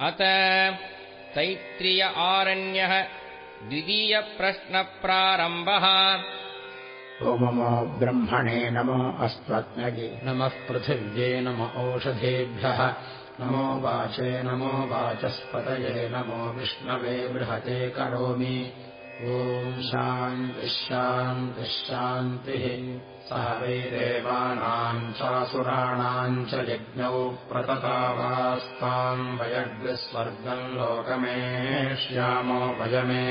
अत तैत्रिय आरण्यः द्वितीयप्रश्नप्रारम्भः। ओममो ब्रह्मणे नमो अस्त्वज्ञगे नमः पृथिव्ये नम ओषधेभ्यः नमो वाचे नमो वाचस्पतये नमो विष्णवे बृहते करोमि ॐ शान्तिः सह वै देवानाम् चासुराणाम् च यज्ञौ प्रततावास्ताम् वयग्स्वर्गम् लोकमे श्यामो वयमे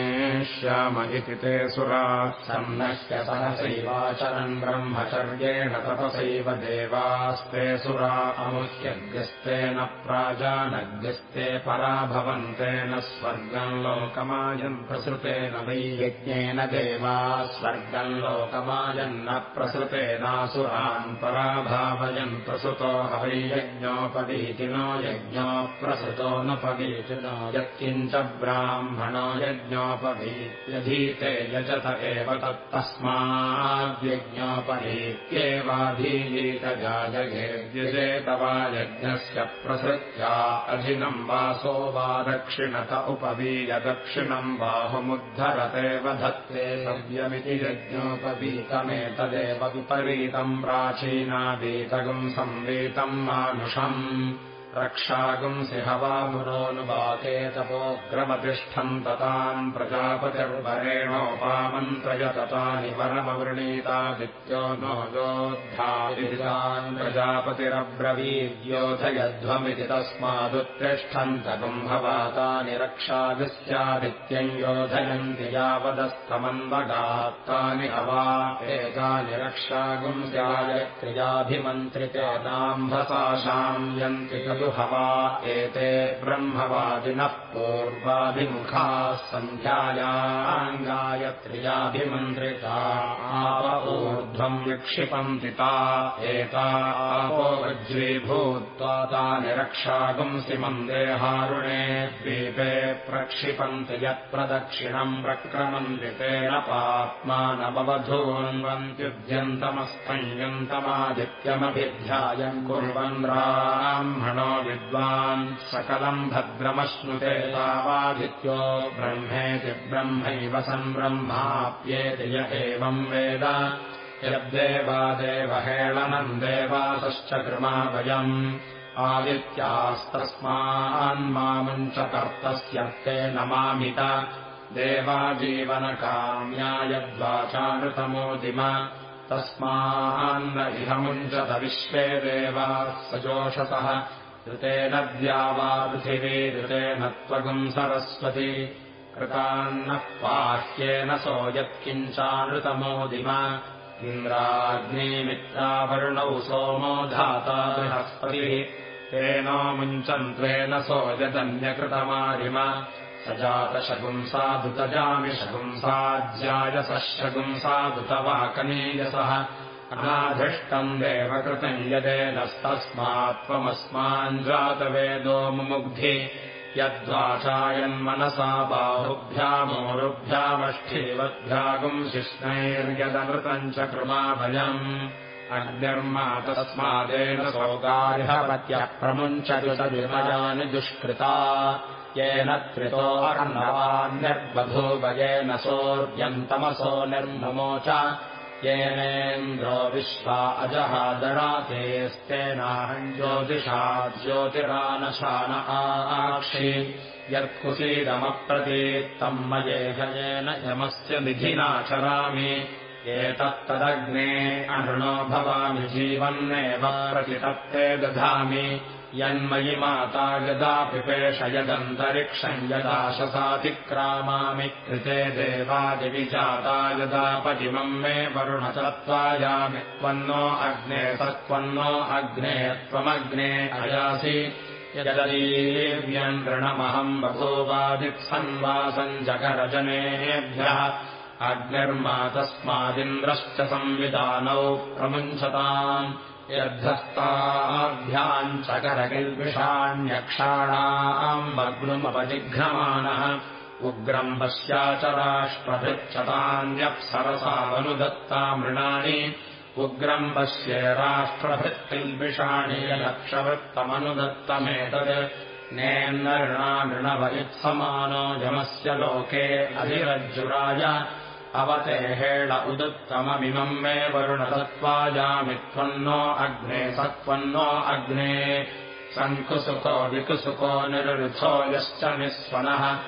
श्याम इति ते सुरा। सन्नस्य सहसैवाचरन् ब्रह्मचर्येण तपसैव देवास्ते सुरा। अमुह्यग्स्तेन प्राजानग्स्ते परा भवन्तेन स्वर्गम् लोकमायन् प्रसृतेन वै यज्ञेन देवा स्वर्गम् लोकमायन्न प्रसृ तेनासुरान् पराभावयन् प्रसृतो हवैयज्ञोपवीतिनो यज्ञोप्रसृतो नपवीतिनो यत्किञ्च ब्राह्मणो यज्ञोपवीत्यधीते यजत एव तत्तस्माद्यज्ञोपवीत्येवाधीयीतजाजगेद्यजेत वा यज्ञस्य प्रसृत्या अधिनम् वासो वा दक्षिणत उपवीय दक्षिणम् बाहुमुद्धरतेव धत्ते सव्यमिति यज्ञोपवीतमेतदेव विपरीतम् प्राचीनादीतगम् संवीतम् मानुषम् रक्षागुंसि हवामुरोनुवाके तपोग्रमतिष्ठम् तताम् प्रजापतिर्वरेणोपामन्त्रयततानि वरमवृणीतादित्यो नो योद्धान् प्रजापतिरब्रवीद्योधयध्वमिति तस्मादुत्तिष्ठन्तकम् भवातानि रक्षागस्यादित्यम् योधयन्ति यावदस्तमन्वगात्तानि हवा एतानि रक्षागुंस्याय क्रियाभिमन्त्रितेनाम्भसाशाम् यन्ति हवा एते ब्रह्मवादिनः पूर्वाभिमुखाः सन्ध्यायाङ्गायत्र्याभिमन्त्रिता ऊर्ध्वम् विक्षिपन्ति ता एता आपो वज्रीभूत्वा तानि रक्षागुंसि मन्देहारुणे द्वीपे प्रक्षिपन्ति यत्प्रदक्षिणम् प्रक्रमन्ति तेन पाप्मानमवधून्वन्त्युद्यन्तमस्तञ्जन्तमादित्यमभिध्यायम् कुर्वन् ब्राह्मणो विद्वान् सकलम् भद्रमश्नुते तावादित्यो ब्रह्मेति ब्रह्मैव सम्ब्रह्माप्येति य एवम् वेद। यद्देवादेव हेळनम् देवासश्च कृमा वयम् आदित्यास्तस्मान्मामुम् च कर्तस्यर्थे नमामित। देवाजीवनकाम्यायद्वाचानृतमोदिम तस्मान्न इहमुञ्चत विश्वे देवाः सजोषसः ऋतेन द्यावा पृथिवी ऋतेन त्वगुम् सरस्वती। कृतान्नः पाह्येन सो यत्किञ्चानृतमोदिम इन्द्राग्निमित्रावरुणौ सोमो धाता बृहस्पतिः। तेनो मुञ्चन्त्वेन सो यदन्यकृतमारिम स जातशगुंसादुतजामि शगुंसाज्यायसः शगुंसादुतवाकनीयसः अनाधिष्टम् देवकृतम् यदेनस्तस्मात् त्वमस्माञ्जातवेदो मुमुग्धि। यद्वाचायन्मनसा बाहुभ्यामोरुभ्यामष्ठीवद्भ्यागुम् शिष्णैर्यदमृतम् च कृमाभयम्। अग्निर्मा तस्मादेन सौगार्हवत्यः प्रमुञ्चविमयानि दुष्कृता। येन त्रितो अर्णवान्यर्बभूवयेन सोऽर्यन्तमसो निर्ममोच येनेन्द्रो विश्वा अजहादरातेस्तेनाहम् ज्योतिषा ज्योतिरानशान आक्षि। यत्कुसीदमप्रतीत्तम् मयेहयेन यमस्य निधिनाचरामि एतत्तदग्ने अनृणो भवामि जीवन्नेव प्रतितत्ते दधामि यन्मयि माता यदा पिपेष यदन्तरिक्षम् यदाशसातिक्रामामि कृते देवादिविजाता यदा पतिमम् मे वरुणचत्वायामि त्वन्नो अग्ने सत्त्वन्नो अग्ने त्वमग्ने अयासि यदीव्यम् ऋणमहम् बभूवादित्सन्वासम् जगरजनेभ्यः अग्निर्मा तस्मादिन्द्रश्च संविधानौ प्रमुञ्चताम् यद्धस्ताभ्याम् चकरकिल्बिषाण्यक्षाणाम् वग्नुमपजिघ्नमानः उग्रम् पश्याचराष्ट्रभृच्छतान्यप्सरसावनुदत्ता मृणानि उग्रम् पश्ये राष्ट्रभृत्किल्बिषाणि यदक्षवृत्तमनुदत्तमेतत् नेन्दृणानृणव इत्समानो यमस्य लोके अधिरज्जुराय अवतेहेण उदुत्तममिमम् मे वरुणसत्त्वायामि त्वन्नो अग्ने सत्त्वन्नो अग्ने। सङ्कुसुको विकुसुको निरृथो यश्च निःस्वनः।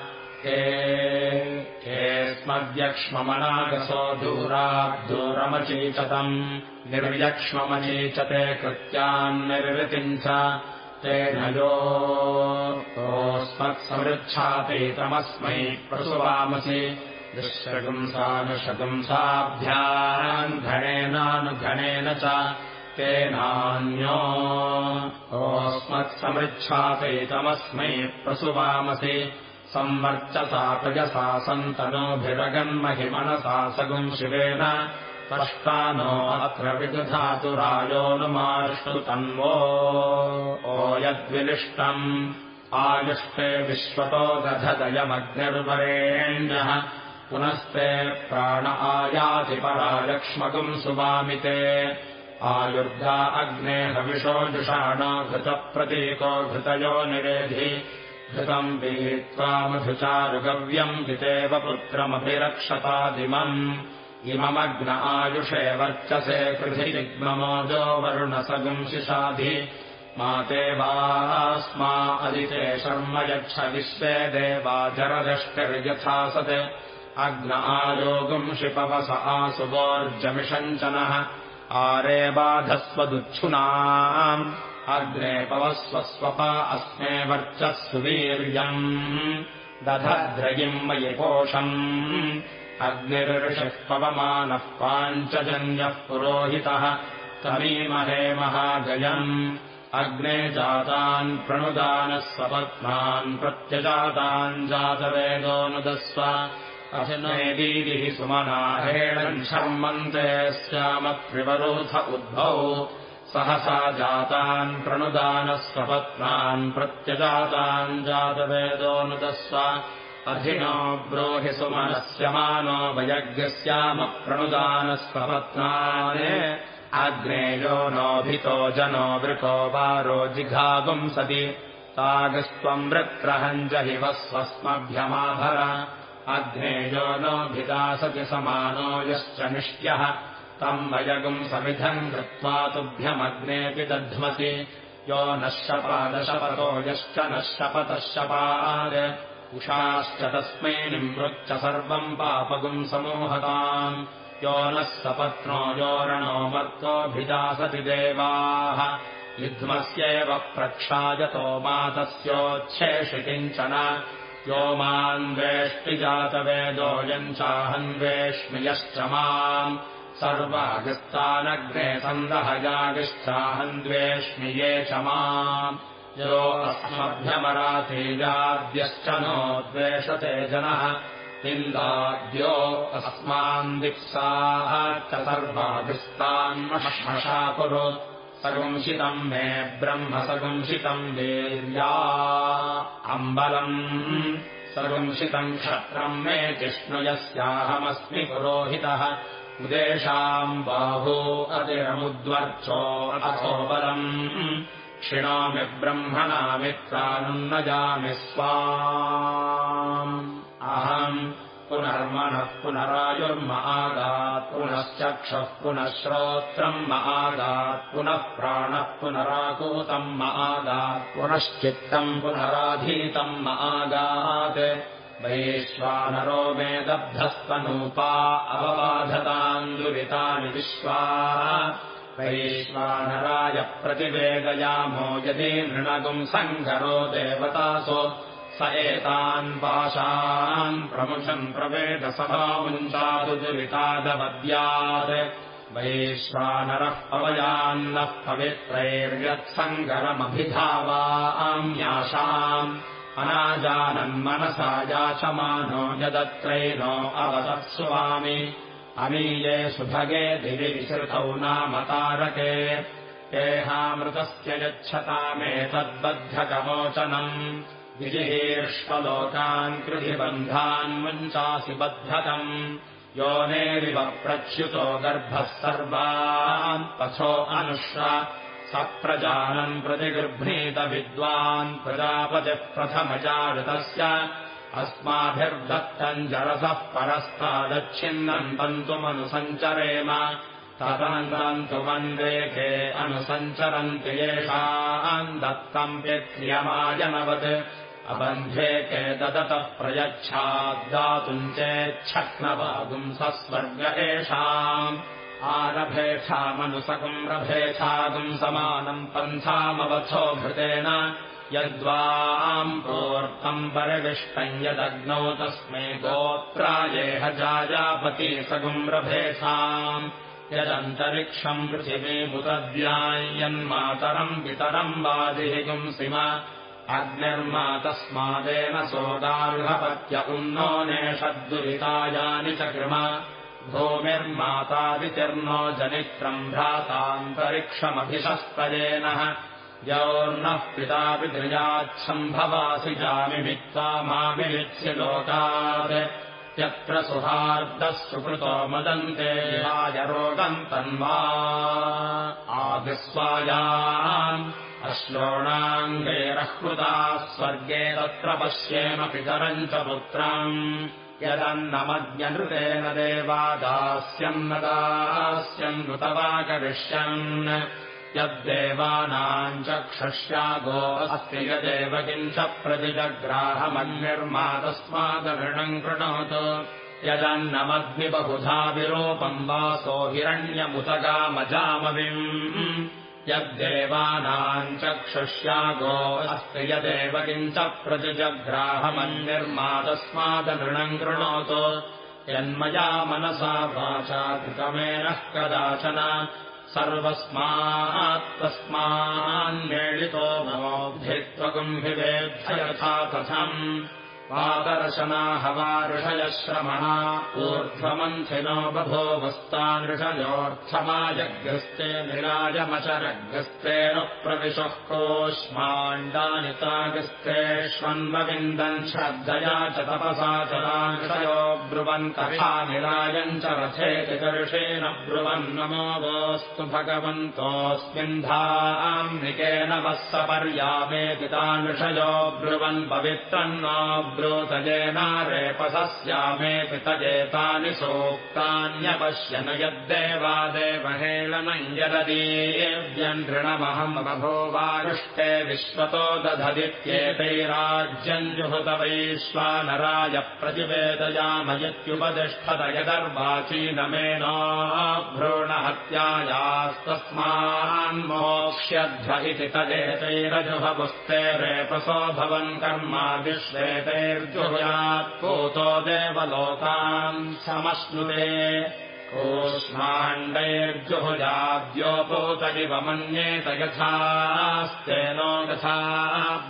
हे स्मद्यक्ष्ममनागसो दूराद्दूरमचीचतम् कृत्यान्निर्वृतिम् च। तेन योस्मत्समृच्छापीतमस्मै प्रसुवामसि दुःशगुंसानुशगुंसाभ्याम् घणेनानुघणेन च तेनान्यो ओस्मत्समृच्छापैतमस्मै प्रसुवामसि संवर्चसा प्रजसा सन्तनोभिरगन्महिमनसा सगुम् शिवेन अत्र विदधातुरायोनुमाश्रुतन्वो ओ यद्विलिष्टम् आयुष्टे विश्वतो दधदयमग्निर्वरेण्यः पुनस्ते प्राण आयातिपरालक्ष्मकुम् सुवामिते। आयुर्गा अग्ने हविषो जुषाणो घृतप्रतीको घृतयो निरेधि। घृतम् पीत्वा मधुचारुगव्यम् जितेव पुत्रमभिरक्षतादिमम्। इममग्न आयुषे वर्चसे कृधिजिग्ममोजो वरुणसगुंशिषाधि माते वास्मा अदिते शर्म यच्छ विश्वे देवाजरदष्टिर्यथासत् अग्न आयोगुम् शिपवस आसुवोर्जमिषञ्चनः। आरे बाधस्वदुच्छुनाम्। अग्ने पवस्वस्वप अस्मे वर्चः सुवीर्यम् दधद्रयिम् मयि पोषम् अग्निर्षः पवमानः पाञ्चजन्यः पुरोहितः। तमीमहे महागयम् अग्ने जातान् प्रणुदानः स्वपत्नान् प्रत्यजातान् जातवेदोऽनुदस्व अभिनयदीदिः सुमनाहेणम् शर्मन्ते स्यामत्रिवरोध उद्भौ सहसा जातान् प्रणुदानः स्वपत्नान् प्रत्यजातान् जातवेदोऽनुदस्व अधिनो ब्रोहि सुमनस्य मानो वयज्ञस्यामप्रणुदानस्वपत्नान् आग्नेयो नोभितो जनो वृको वारो जिघागुम् सति तागस्त्वम् वृत्रहम् वस्वस्मभ्यमाभर अग्नेयो नोभिदासति समानो यश्च निष्ट्यः तम् वयगुम् समिधम् कृत्वा तुभ्यमग्नेऽपि दध्मसि यो नः शपादशपतो यश्च नः शपतः शपाद उषाश्च तस्मै निमृच्च सर्वम् पापगुम् समोहताम् यो नः सपत्नो योरणो मर्तोऽभिदासति देवाः युध्मस्यैव प्रक्षायतो मातस्योच्छेषि किञ्चन यो मान्वेष्टि जातवेदोऽयम् चाहन्वेष्मि यश्च माम् सर्वागस्तानग्ने सन्दहजागिश्चाहन्द्वेष्मि ये च माम् यो अस्मभ्यमरातेजाद्यश्च नो द्वेषते जनः। इन्दाद्यो अस्मान्दिप्साः च सर्वाभिस्तान्मश्मषा कुरु सगुंसितम् मे ब्रह्म सगुंसितम् वीर्या अम्बलम् सगुंसितम् क्षत्रम् मे जिष्णु यस्याहमस्मि पुरोहितः। उदेशाम् बाहू अतिरमुद्वर्चो अथो बलम्। क्षिणामि ब्रह्मणामित्रानुन्नजामि स्वा अहम् पुनर्मनः पुनरायुर्म आगात् पुनश्चक्षः पुनः श्रोत्रम् म आगात् पुनः प्राणः पुनराकूतम् म आगात् पुनश्चित्तम् पुनराधीतम् म आगात् वैश्वानरो मे दब्धस्तनूपा अवबाधताम् दुरितानि विश्वा वैश्वानराय प्रतिवेदयामो यदि नृणगुम् सङ्घरो देवतासो स एतान् पाशान् प्रमुषन् प्रवेदसभामुञ्चादु वैश्वानरः पवयान्नः पवित्रैर्यत्सङ्गरमभिधावाम्याशाम् अनाजानन्मनसा याचमानो यदत्रैनो अवदत्स्वामि अमीये सुभगे दिवि विसृतौ नाम तारके। एहामृतस्य यच्छतामेतद्बद्धकमोचनम् विजिहीर्ष्वलोकान् कृधिबन्धान् मुञ्चासि बद्धकम्। योनेरिव प्रच्युतो गर्भः सर्वान् पथो अनुश्र स प्रजानम् प्रतिगृह्णीत विद्वान् प्रजापतिः प्रथमचारुतस्य अस्माभिर्दत्तम् जरसः परस्तादच्छिन्नम् तन्तुमनुसञ्चरेम। तदनन्तरम् तु मन्देखे अनुसञ्चरन्ति येषाम् दत्तम् व्यक्रियमायनवत् अबन्धेके ददतः प्रयच्छाद्दातुम् चेच्छक्नवागुम् सस्वर्ग एषाम् आरभेषामनुसकुम् रभेषागुम् समानम् पन्थामवथो भृतेन यद्वाम् पूर्तम् परिविष्टम् यदग्नौ तस्मै गोत्रायेह जायापति सगुम् रभेषाम्। यदन्तरिक्षम् पृथिवीमुतद्यायन्मातरम् पितरम् वादिहिगुंसिम अग्निर्मा तस्मादेन सोदार्हपत्य उन्नो नेषद्दुरितायानि च कृम। भूमिर्मातादितिर्नो जनित्रम् भ्रातान्तरिक्षमभिषस्तयेन योर्नः पितापि दृजाच्छम्भवासि जामि मित्त्वा माविवित्स्य लोकात्। यत्र सुहार्दः सुकृतो मदन्ते रोगम् तन्वा। आदिस्वायाम् अश्रोणाङ्गैरह्कृताः स्वर्गे तत्र पश्येम पितरम् च पुत्रम्। यदन्नमज्ञनृतेन देवादास्यम् न दास्यन्नुतवा करिष्यन् यद्देवानाम् चक्षुष्यागो अस्ति यदेव किञ्च प्रतिजग्राहमन्निर्मा तस्मादऋणम् कृणोतु। यदन्नमग्नि बहुधा विरूपम् वासो हिरण्यमुतगामजामविम् यद्देवानाम् चक्षुष्यागो अस्ति यदेव किञ्च प्रतिजग्राहमन्निर्मा तस्मादनृणम् कृणोतु। यन्मया मनसा वाचा कृतमेनः कदाचन। सर्वस्मात्तस्मान्मेलितो मोग्धित्वगुम्भिवेद्ध यथा कथम् वातरशना हवाऋषयः श्रमणा ऊर्ध्वमन्थिनो बभो वस्तानृषयोऽर्थमाजग्रस्ते निराजमचरग्रस्तेन प्रविशः कोष्माण्डानितागस्तेष्वन्वविन्दन् श्रद्धया च तपसा ब्रुवन् कथा निरायम् च रथेति कर्षेण ब्रुवन् नमो वोऽस्तु भगवन्तोऽस्मिन्धाम्निकेन वः सपर्यामेपितानृषयो ब्रुवन् पवित्रन्ना ब्रूतजेनारेपसस्यामेऽपि तजेतानि सोक्तान्यपश्यन यद्देवादेवहेलनम् यददीव्यन्नृणमहम् बभूवारुष्टे विश्वतो दधदित्येतैराज्यम् जुहुत वैश्वानराय प्रतिवेदयामयत्युपतिष्ठत यदर्वाचीनमेना भ्रूणहत्यायास्तस्मान्मोक्ष्यध्व इति तदेतैरजुहपुस्ते रेपसो भवन् कर्मादिश्वेतैर्जुहुयात् पूतो देवलोकान् समश्नुते कूष्माण्डैर्जुहुजाद्योपूतरिव मन्येत यथास्तेनो यथा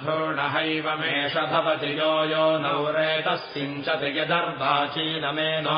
भ्रूणहैव मेष भवति यो यो नौरेतः सिञ्चति यदर्वाचीनमेनो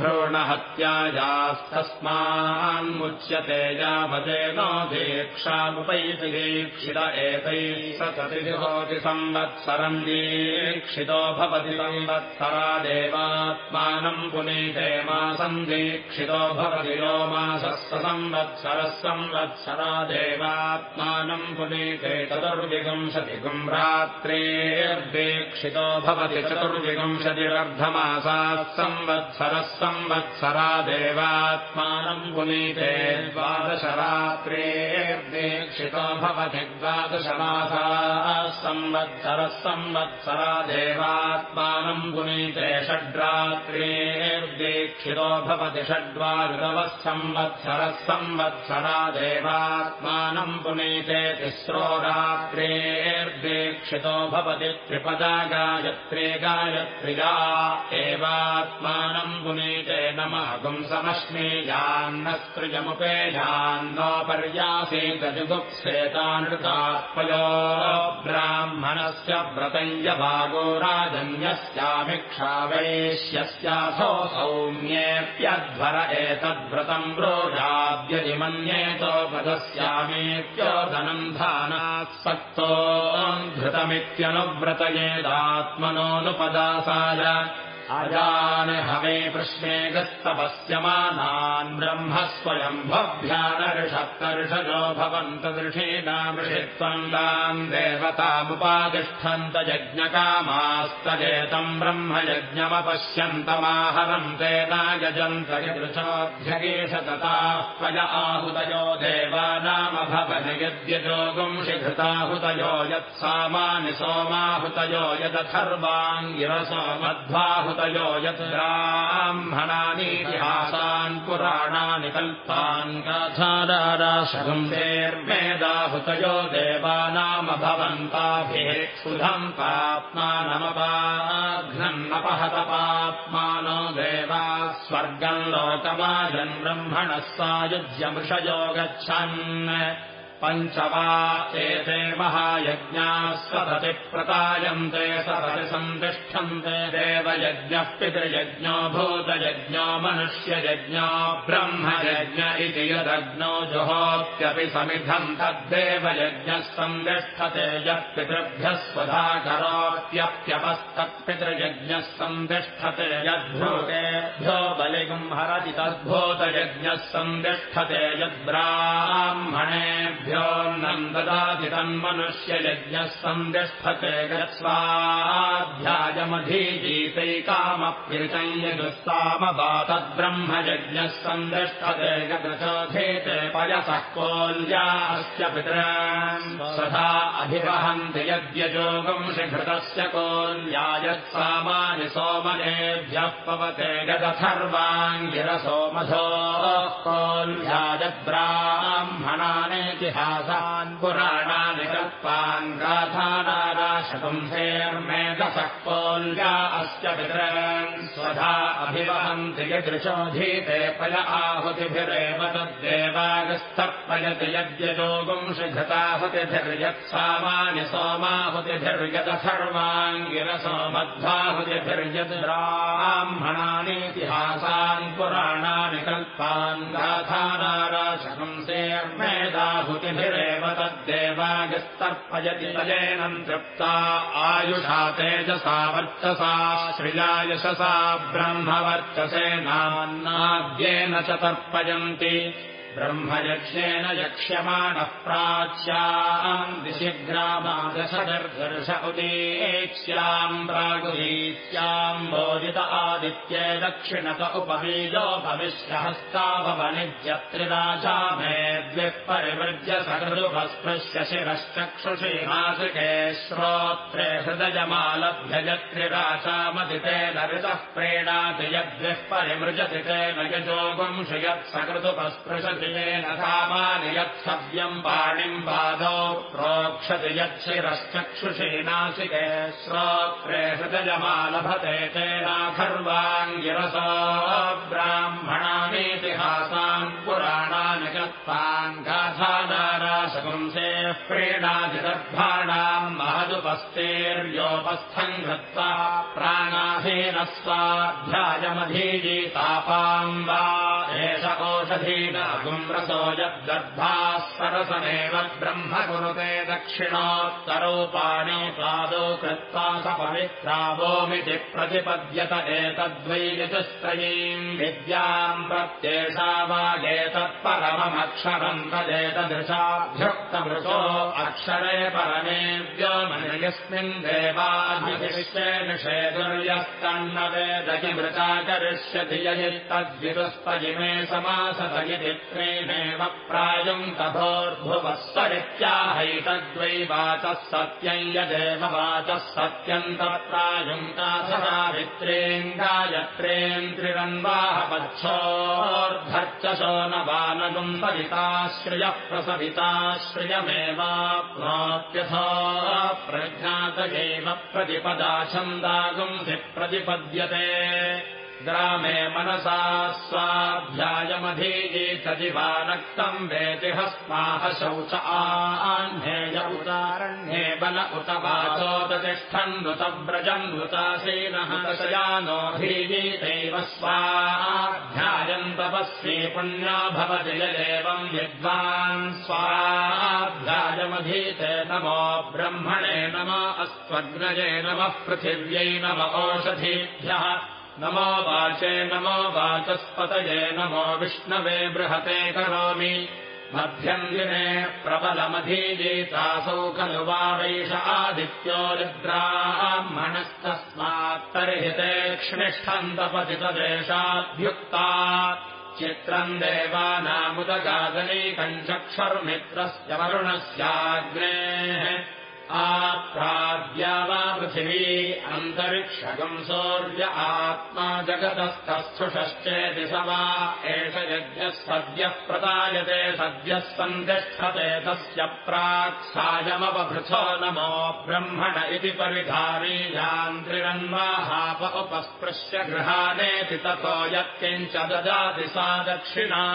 भ्रूणहत्यायास्तस्मान्मुच्यते यावदेनो दीक्षामुपैति दीक्षित एतैः सततिहोति संवत्सरम् दीक्षितो भवति संवत्सरा देवात्मानम् पुनीते मासम् दीक्षितो भवति यो मासः स संवत्सरः संवत्सरा देवात्मानम् पुनीते चतुर्विंशतिगुम् रात्रेर्दीक्षितो भवति चतुर्विंशतिरर्धमासाः संवत्सरः संवत्सरा देवात्मानम् पुनीते द्वादशरात्रेर्दीक्षितो भवति द्वादशमासाः संवत्सरः संवत्सरा देवात्मानम् पुनीते षड्रात्रेर्दीक्षितो भवति षड्वारुतवः संवत्सरः संवत्सरा देवात्मानम् पुनीते तिस्रो रात्रेर्दीक्षितो भवति त्रिपदा गायत्रे गायत्र्या एवात्मानम् पुनीते नमगुम् समश्मेयान्नस्त्रिजमुपेयान्नपर्यासीतजुगुप्सेतानृतात्मयो ब्राह्मणस्य व्रतञ्जभागो राजन्यस्याभिक्षा वैश्यस्यासौ एतद्व्रतम् रोजाद्यजिमन्येतोपदस्यामेत्योधनम् धानात् सक्तो धृतमित्यनुव्रतयेदात्मनोऽनुपदासाय अजान हवे पृश्ने गस्तपस्यमानान् ब्रह्म स्वयम् भव्यानर्षप्तर्षजो भवन्तदृषीणामृषित्वम् ताम् देवतामुपातिष्ठन्त यज्ञकामास्तजेतम् ब्रह्म यज्ञमपश्यन्तमाहरम् तेनागजन्त ऋषोऽध्यगेशतताः पय आहुतयो देवानामभवन यत्सामानि सोमाहुतयो यदथर्वाङ्गिरसो यत् ब्राह्मणानीतिहासान् पुराणानि कल्पान् गाथादाराशगुंसेर्मेदाहुतयो देवानामभवन्ताभिः सुधम् पाप्मानमपाघ्नन्नपहत पाप्मानो देवा स्वर्गम् लोकमाजन् ब्रह्मणः सायुज्यमृषयो गच्छन् पञ्च वा एते महायज्ञाः सतति प्रतायन्ते सतति सन्तिष्ठन्ते देवयज्ञः पितृयज्ञो भूतयज्ञो मनुष्ययज्ञो ब्रह्मयज्ञ इति यदग्नौ जुहोत्यपि समिधम् तद्देवयज्ञः सन्तिष्ठते यः पितृभ्यः स्वधा करोत्यप्यपस्तत्पितृयज्ञः सन्तिष्ठते यद्भूतेभ्यो बलिगम् हरति तद्भूतयज्ञः सन्तिष्ठते यद्ब्राह्मणेभ्यो ्योऽन्नम् ददाति तन्मनुष्ययज्ञः सन्तिष्ठते गत्स्वाध्यायमधीजीतैकामप्यृतम् यजुस्तामवा तद्ब्रह्मयज्ञः सन्तिष्ठते गतचोधेते पयसः कोल्या अस्य पितॄन् सदा अभिवहन्ति यद्यजोगम् शिघृतस्य कोल्या यत्सामानि सोमनेभ्यः पवते गदथर्वाङ्गिरसोमधो कोल्या यद्ब्राह्मणानेति हासान् पुराणानि कल्पान् गाथानाराशपुंसेर्मेधसः कोल्या अस्य पितॄन् स्वधा अभिवहन्ति यदृशोधीते पय आहुतिभिरेव तद्देवागस्थर्पयति यद्यजोगुंशिघृताहुतिभिर्यत्सामानि सोमाहुतिभिर्यदथर्वाङ्गिरसो मध्वाहुतिभिर्यद् ब्राह्मणानीतिहासान् पुराणानि कल्पान् गाथानाराशपुंसेर्मेधाहुति भिरेव तद्देवागस्तर्पयति तजेनम् तृप्ता आयुषा तेजसा वर्चसा श्रियायशसा ब्रह्मवर्चसे नान्नाद्येन च तर्पयन्ति ब्रह्मयक्षेण यक्ष्यमाणः प्राच्याम् ग्रामादशदर्दर्श उदीक्ष्याम् प्रागुरीत्याम् बोधित आदित्ये दक्षिणत उपवीजो भविष्यहस्ताभवनित्यत्रिराजा मे द्विः परिवृज्य सकृदुपस्पृश्य शिरश्चक्षुषी नासिके श्रोत्रे हृदयमालभ्यजत्रिराचामदितेन ऋतः प्रेणाति यद्विः परिमृजति तेन यजोगुंशि येन कामानि यत्सव्यम् पाणिम् पादौ प्रोक्षति यच्छिरश्चक्षुषी श्रोत्रे हृदयमालभते तेनाखर्वाङ्गिरसो ब्राह्मणानीतिहासान् पुराणानि कल्पान् गाथादाराशपुंसेः प्रीणादिदर्भाणाम् महदुपस्तेर्योपस्थम् कृत्वा प्राणाहीनः स्वाध्यायमधीजीतापाम् वा एष ओषधीना गुम्रसो यद्दर्भाः सरसमेव ब्रह्म कुरुते दक्षिणोत्तरोपाणि पादौ कृत्वा स पवित्रावोमिति प्रतिपद्यत एतद्वै ऋतुस्त्रयीम् विद्याम् प्रत्येषा वागेतत्परममक्षरम् तदेतदृशाभ्युक्तमृतो अक्षरे परमे व्योमयस्मिन् देवाधिविश्वे निषेदुर्यस्तन्न वेदकि मृता करिष्यति यजित्तद्विदुस्तजिमे समासत इति त्रीमेव प्रायुम् तथोर्भुवस्वरित्याहैतद्वै वाचः सत्यम् यदेव वाचः काथसावित्रेम् गायत्रेम् त्रिरन्वाहपच्छोर्धर्चशो न वानगुम् सविताश्रियः प्रसविताश्रियमेवाप्नोत्यथो प्रज्ञातयैव प्रतिपदा छन्दागुंसि प्रतिपद्यते ग्रामे मनसा स्वाध्यायमधीयेतदिवानक्तम् वेति हस्माह शौच आह्नेय बल उत वाचोपतिष्ठन्नुत व्रजन्नुतासेनः दशयानोऽधीयेतैव स्वाध्यायम् तपस्वी पुण्या भवति यदेवम् विद्वान् स्वाध्यायमधीते नमो ब्रह्मणे नम अस्त्वग्नये नमः पृथिव्यै नम ओषधीभ्यः नमो वाचे नमो वाचस्पतये नमो विष्णवे बृहते करोमि। मध्यम् दिने प्रबलमधीजीतासौ खलु वा वैष आदित्यो रुद्राह्मणस्तस्मात् तर्हि ते क्ष्णिष्ठन्तपतितदेशाद्युक्ता। चित्रम् देवानामुदगादनीकम् चक्षुर्मित्रस्य वरुणस्याग्नेः आप्राद्या वा पृथिवी अन्तरिक्षगम् सौर्य आत्मा जगतस्थस्थुषश्चेति स वा एष यज्ञः सद्यः प्रदायते सद्यः सन्तिष्ठते तस्य प्राक् सायमवभृथो नमो ब्रह्मण इति परिधारीयान्त्रिरन्वाहाप उपस्पृश्य गृहानेति ततो यत्किञ्च ददाति सा दक्षिणा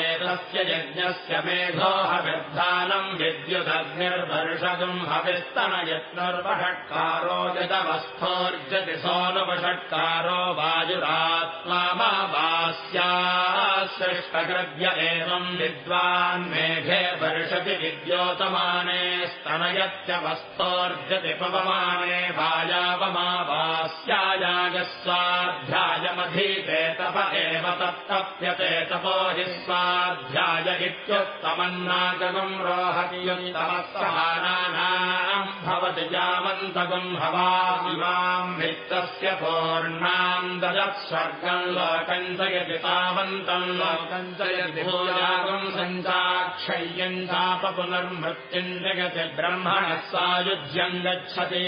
एतस्य यज्ञस्य मेघो हविर्धानम् विद्युदग्निर्वर्षगम् हविस्तनयत्नुर्वषट्कारो यदवस्थोर्जति सोऽनुपषट्कारो वायुरात्मा मा वास्यासृष्टकृद्य एवम् विद्वान् मेघे वर्षति विद्योतमाने स्तनयत्यवस्थोर्जति पवमाने वायावमावास्यायागस्वाध्यायमधीते तप एव तत्तप्यते तपो हि स्वाध्याय इत्युत्तमन्नागम् रोहतियुत्तमस्समानानाम् भवति यामन्तगम् भवामिमाम् वित्तस्य पूर्णाम् ददत् स्वर्गम् लोकम् च यदि तावन्तम् लोकम् च यदि भूयागम् सञ्चाक्षय्यम् चाप पुनर्मृत्युम् जगति ब्रह्मणः सायुज्यम् गच्छति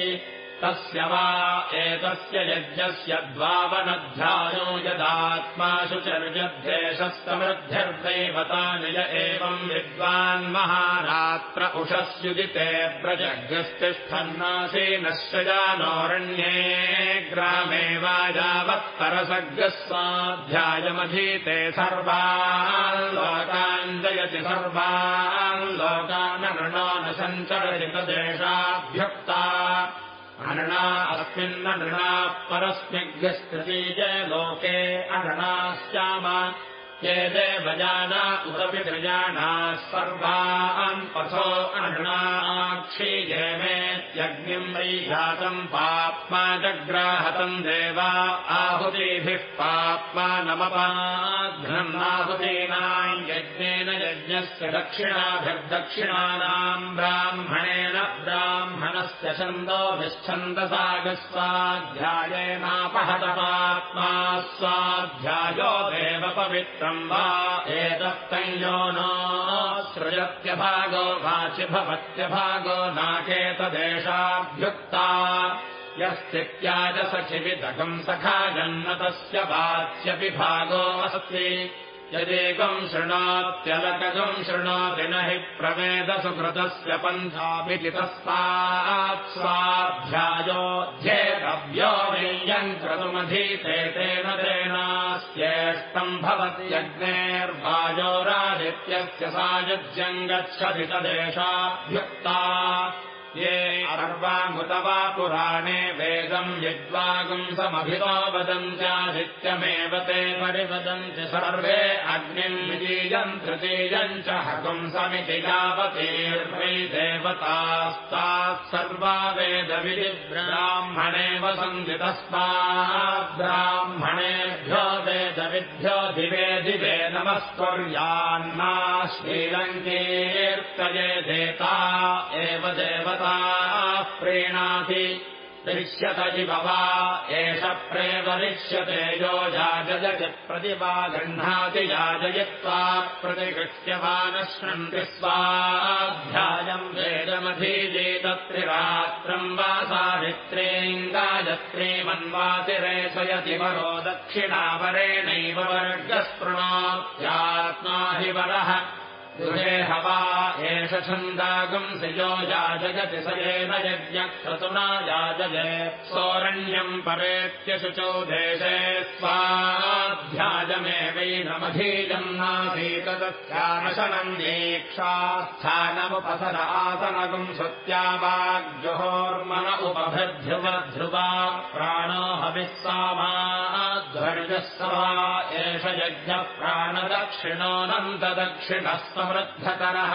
तस्य वा एतस्य यज्ञस्य द्वावनध्यायो यदात्माशु चर्यद्वेषस्तमृद्ध्यर्दैवता निज एवम् विद्वान् महारात्र उषस्युदिते प्रजग्रस्तिष्ठन्नासीनश्च ग्रामे वा यावत्परसर्गः स्वाध्यायमधीते सर्वान् लोकान् जयति सर्वान् लोकानृणो न सञ्चरति तदेशाभ्युक्ता अनृणा अस्मिन्न नृणाः परस्मिग्यस्तृतीय लोके अनृणाश्चाम ये देवजाना उदपि त्रिजानाः सर्वान् पथो अनृणाक्षीये मेत्यग्निम् वै जातम् पाप्मा जग्राहतम् देवा आहुतिभिः पाप्मा यज्ञेन यज्ञस्य दक्षिणाभिर्दक्षिणानाम् ब्राह्मणेन ब्राह्मणस्य छन्दोभिश्छन्दसागस्वाध्यायेनापहत पाप्मा स्वाध्यायो देव पवित्रम् वा एतत्तञ्यो नो सृजत्यभागो वाचि भवत्यभागो नाकेतदेशाभ्युक्ता यस्थित्याज सखिविदकम् सखाजन्नतस्य वाच्यपि भागो अस्ति यदेकम् शृणोत्यलकगम् शृणोति न हि व्ययम् क्रतुमधीते तेन तेनास्येष्टम् भवति यज्ञेर्वायोरादित्यस्य सायुज्यम् गच्छति तदेशाभ्युक्ता ये अर्वामुत वा पुराणे वेदम् यद्वागुम् समभितो वदन्त्यादित्यमेव ते परिवदन्ति सर्वे अग्निम् विजीयम् तृतीयम् च हगुंसमिति यावतीर्वै देवतास्तात् सर्वा वेदविधिब्राह्मणे वसन्ति तस्मात् ब्राह्मणेभ्यो वेदविभ्यो दिवे दिवे नमस्कुर्यान्ना श्रीलङ्कीर्तये देता एव देवता प्रीणाति दृश्यत इव वा एष प्रेवरिष्यते यो प्रतिभा गृह्णाति याजयित्वा प्रतिगृह्यमानश्रन्ति स्वाध्यायम् वेदमधीजेतत्रिरात्रम् वा सावित्रीङ्गायत्रीमन्वाति रेशयति वरो दक्षिणावरेणैव वर्गस्पृणोत्यात्मा हि वरः हवा एष छन्दागुंसि यो याजयति स येन यज्ञक्रतुना याजये। सोरण्यम् परेत्यशुचौ देशे स्वाध्यायमेवैनमधीयम् नासीतदस्यानशनम् दीक्षास्थानमुपसर आसनगुम् श्रुत्या वाग्जुहोर्मन प्राणो हविस्सामाध्वर्यः सवा एष यज्ञः प्राणदक्षिणोऽनन्तदक्षिणः समृद्धतरः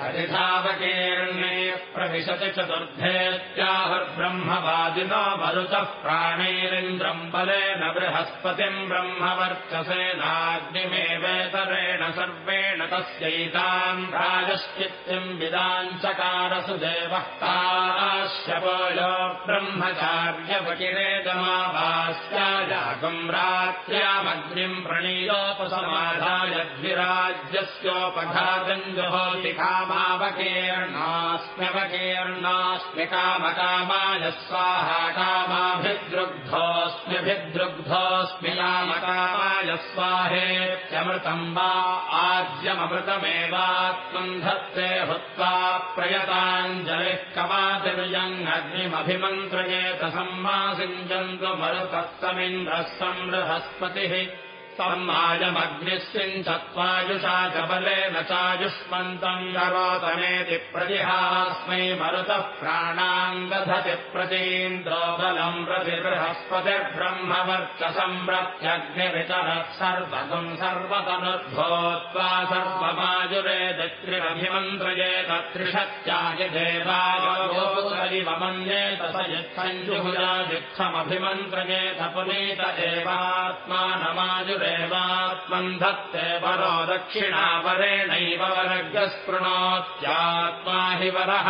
अधिधावकीर्णे प्रविशति चतुर्थेत्याहुर्ब्रह्मवादिनो मरुतः प्राणैरिन्द्रम् बलेन बृहस्पतिम् ब्रह्मवर्चसेनाग्निमेवेतरेण सर्वेण तस्यैताम् राजश्चित्तिम् विदाञ्चकारसु देवः काश्यपोयो ब्रह्मचार्यवकिरेदमावास्याजागम् रात्र्यामग्निम् प्रणीयोपसमाधाय द्विराज्यस्योपघातम् जुहोति कामावकीर्णास्म्यवकीर्णास्मि कामकामाय स्वाहा कामाभिद्रुग्धोऽस्म्यभिद्रुग्धोऽस्मि कामकामाय स्वाहेत्यमृतम् वा आज्यममृतमेवात्मम् धत्ते हुत्वा प्रयताञ्जलिः कवातिर्यङ्ग्निमभिमन्त्रयेत सम्मासिञ्जन्तु मरुतस्तमिन्द्रः संबृहस्पतिः सिञ्चत्वायुषा च बलेन चायुष्मन्तम् करोतमेति प्रतिहास्मै मरुतः प्राणाम् दधति प्रतीन्द्रो बलम् प्रति बृहस्पतिर्ब्रह्मवर्चसम् प्रत्यग्निवितरत् सर्वगम् सर्वतनुर्भूत्वा सर्वमायुरेदित्रिरभिमन्त्रयेत त्रिषत्याय देवायोमन्येत स यच्छञ्जुहुरादिक्षमभिमन्त्रयेत पुनीत एवात्मानमायुरे देवात्मन् धत्ते वरो दक्षिणावरेणैव वरगस्पृणोत्यात्मा हि वरः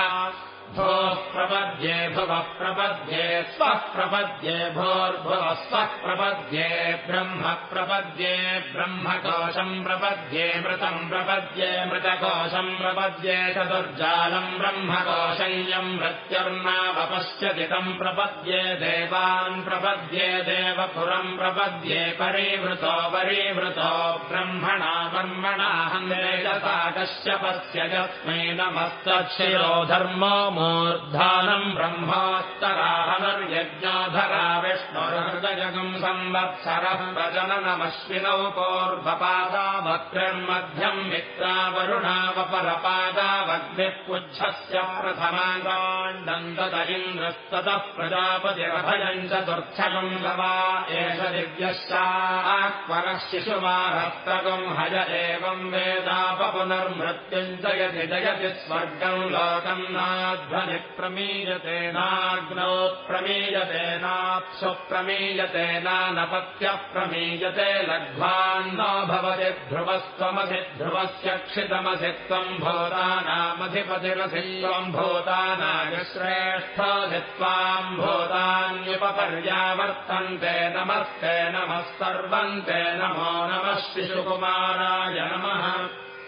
भोः प्रपद्ये भुवः प्रपद्ये स्वः प्रपद्ये भोर्भुवः स्वः प्रपद्ये ब्रह्म प्रपद्ये ब्रह्मकोशम् प्रपद्ये मृतम् प्रपद्ये मृतकोशम् प्रपद्ये चतुर्जालम् ब्रह्मकोशय्यम् मृत्युर्नावपश्यति तम् प्रपद्ये देवान् प्रपद्ये देवपुरम् प्रपद्ये परीवृतो परीवृतो ब्रह्मणा कर्मणा हन्देजसा कश्यपस्य यस्मै नमस्तच्छिरो धर्मो मूर्धानम् ब्रह्मोत्तराहनर्यज्ञोधरा विष्णुर्हृदयगम् संवत्सरः प्रजननमश्विनौ पूर्वपादा वक्तिर्मध्यम् मित्रावरुणावपरपादावग्निः पुच्छस्य प्रथमागाण्डन्तत इन्द्रस्ततः प्रजापतिरभयम् चतुर्थकम् गवा एष दिव्यश्चाक्वरः शिशुमारस्तकम् हय एवम् वेदापपुनर्मृत्युम् जयति जयति स्वर्गम् लोकम् नाध्वनि प्रमीयते नाग्नोत्प्रमीयते नाप्सु प्रमीयते नानपत्यः प्रमीयते लघ्वान्नो भवति ध्रुवस्त्वमसि ध्रुवस्य क्षितमसि त्वम् भूतानामधिपतिरसि त्वम् भूतानायश्रेष्ठोऽसि त्वाम् भूतान्युपपर्यावर्तन्ते नमस्ते नमः सर्वन्ते नमो नमः शिशुकुमाराय नमः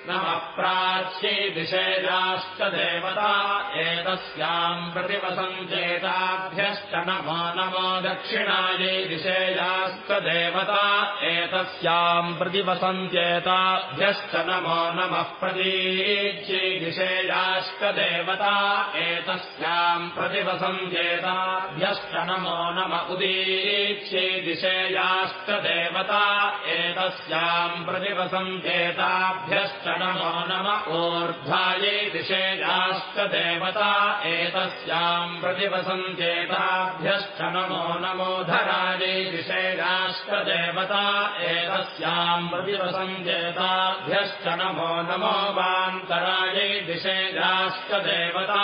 नमः प्राच्यै दिशेजाश्च देवता एतस्याम् प्रतिवसञ्चेताभ्यश्च नमो नमो दक्षिणायै दिशेजाश्च देवता एतस्याम् प्रतिवसन्त्येताभ्यश्च नमो नमः प्रतीच्यै दिशेजाश्च देवता एतस्याम् प्रतिवसन्त्येताभ्यश्च नमो नम उदीच्यै दिशेजाश्च देवता एतस्याम् प्रतिवसन्त्येताभ्यश्च नमो नम ऊर्ध्वायै दिशेजाश्च देवता एतस्याम् प्रतिवसन्त्येताभ्यश्च नमो नमो धरायै दिशेजाश्च देवता एतस्याम् प्रतिवसन्त्येताभ्यश्च नमो नमो वान्तरायै दिशेजाश्च देवता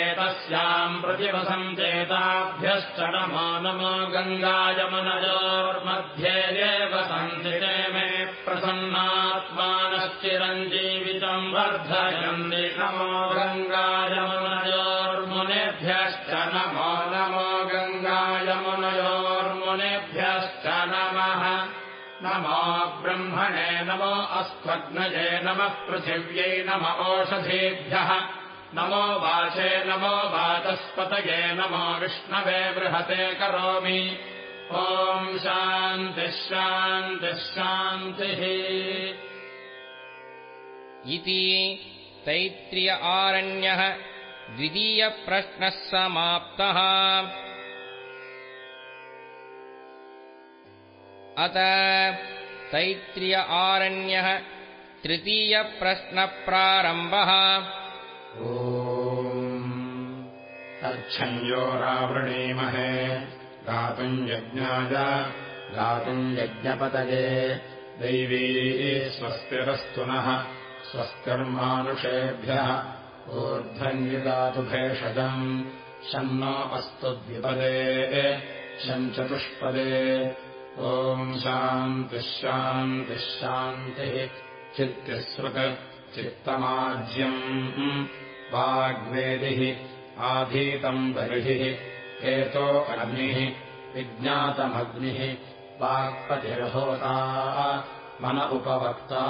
एतस्याम् प्रतिवसन्त्येताभ्यश्च नमो नमो गङ्गायमनयोर्मध्ये एव सन्धिते मे प्रसन्नात्मानश्चिरञ्जीवितम् वर्धयन्ति नमो गङ्गायमुनयोर्मुनेभ्यश्च नमो नमो गङ्गायमुनयोर्मुनेभ्यश्च नमः। नमो ब्रह्मणे नमो अस्त्वग्नये नमः पृथिव्यै नम ओषधेभ्यः। नमो वाचे नमो वाचस्पतये नमो विष्णवे बृहते करोमि। ॐ शान्तिः शान्तिः शान्तिः इति तैत्रिय आरण्यः द्वितीयप्रश्नः समाप्तः अत तैत्रिय आरण्यः तृतीयप्रश्नप्रारम्भः। ॐ तच्छञ्जोरावृणीमहे गातुम् यज्ञाय गातुम् यज्ञपतये। दैवी स्वस्तिरस्तु नः स्वस्तिर्मानुषेभ्यः ऊर्ध्वन्युगातु भेषजम् शम् नो अस्तु द्विपदे शम् चतुष्पदे ॐ शान्तिश्शान्तिश्शान्तिः चित्तिस्रुत चित्तमाज्यम्। वाग्वेदिः आधीतम् एतो अग्निः विज्ञातमग्निः वाक्पतिर्होता मन उपवक्ता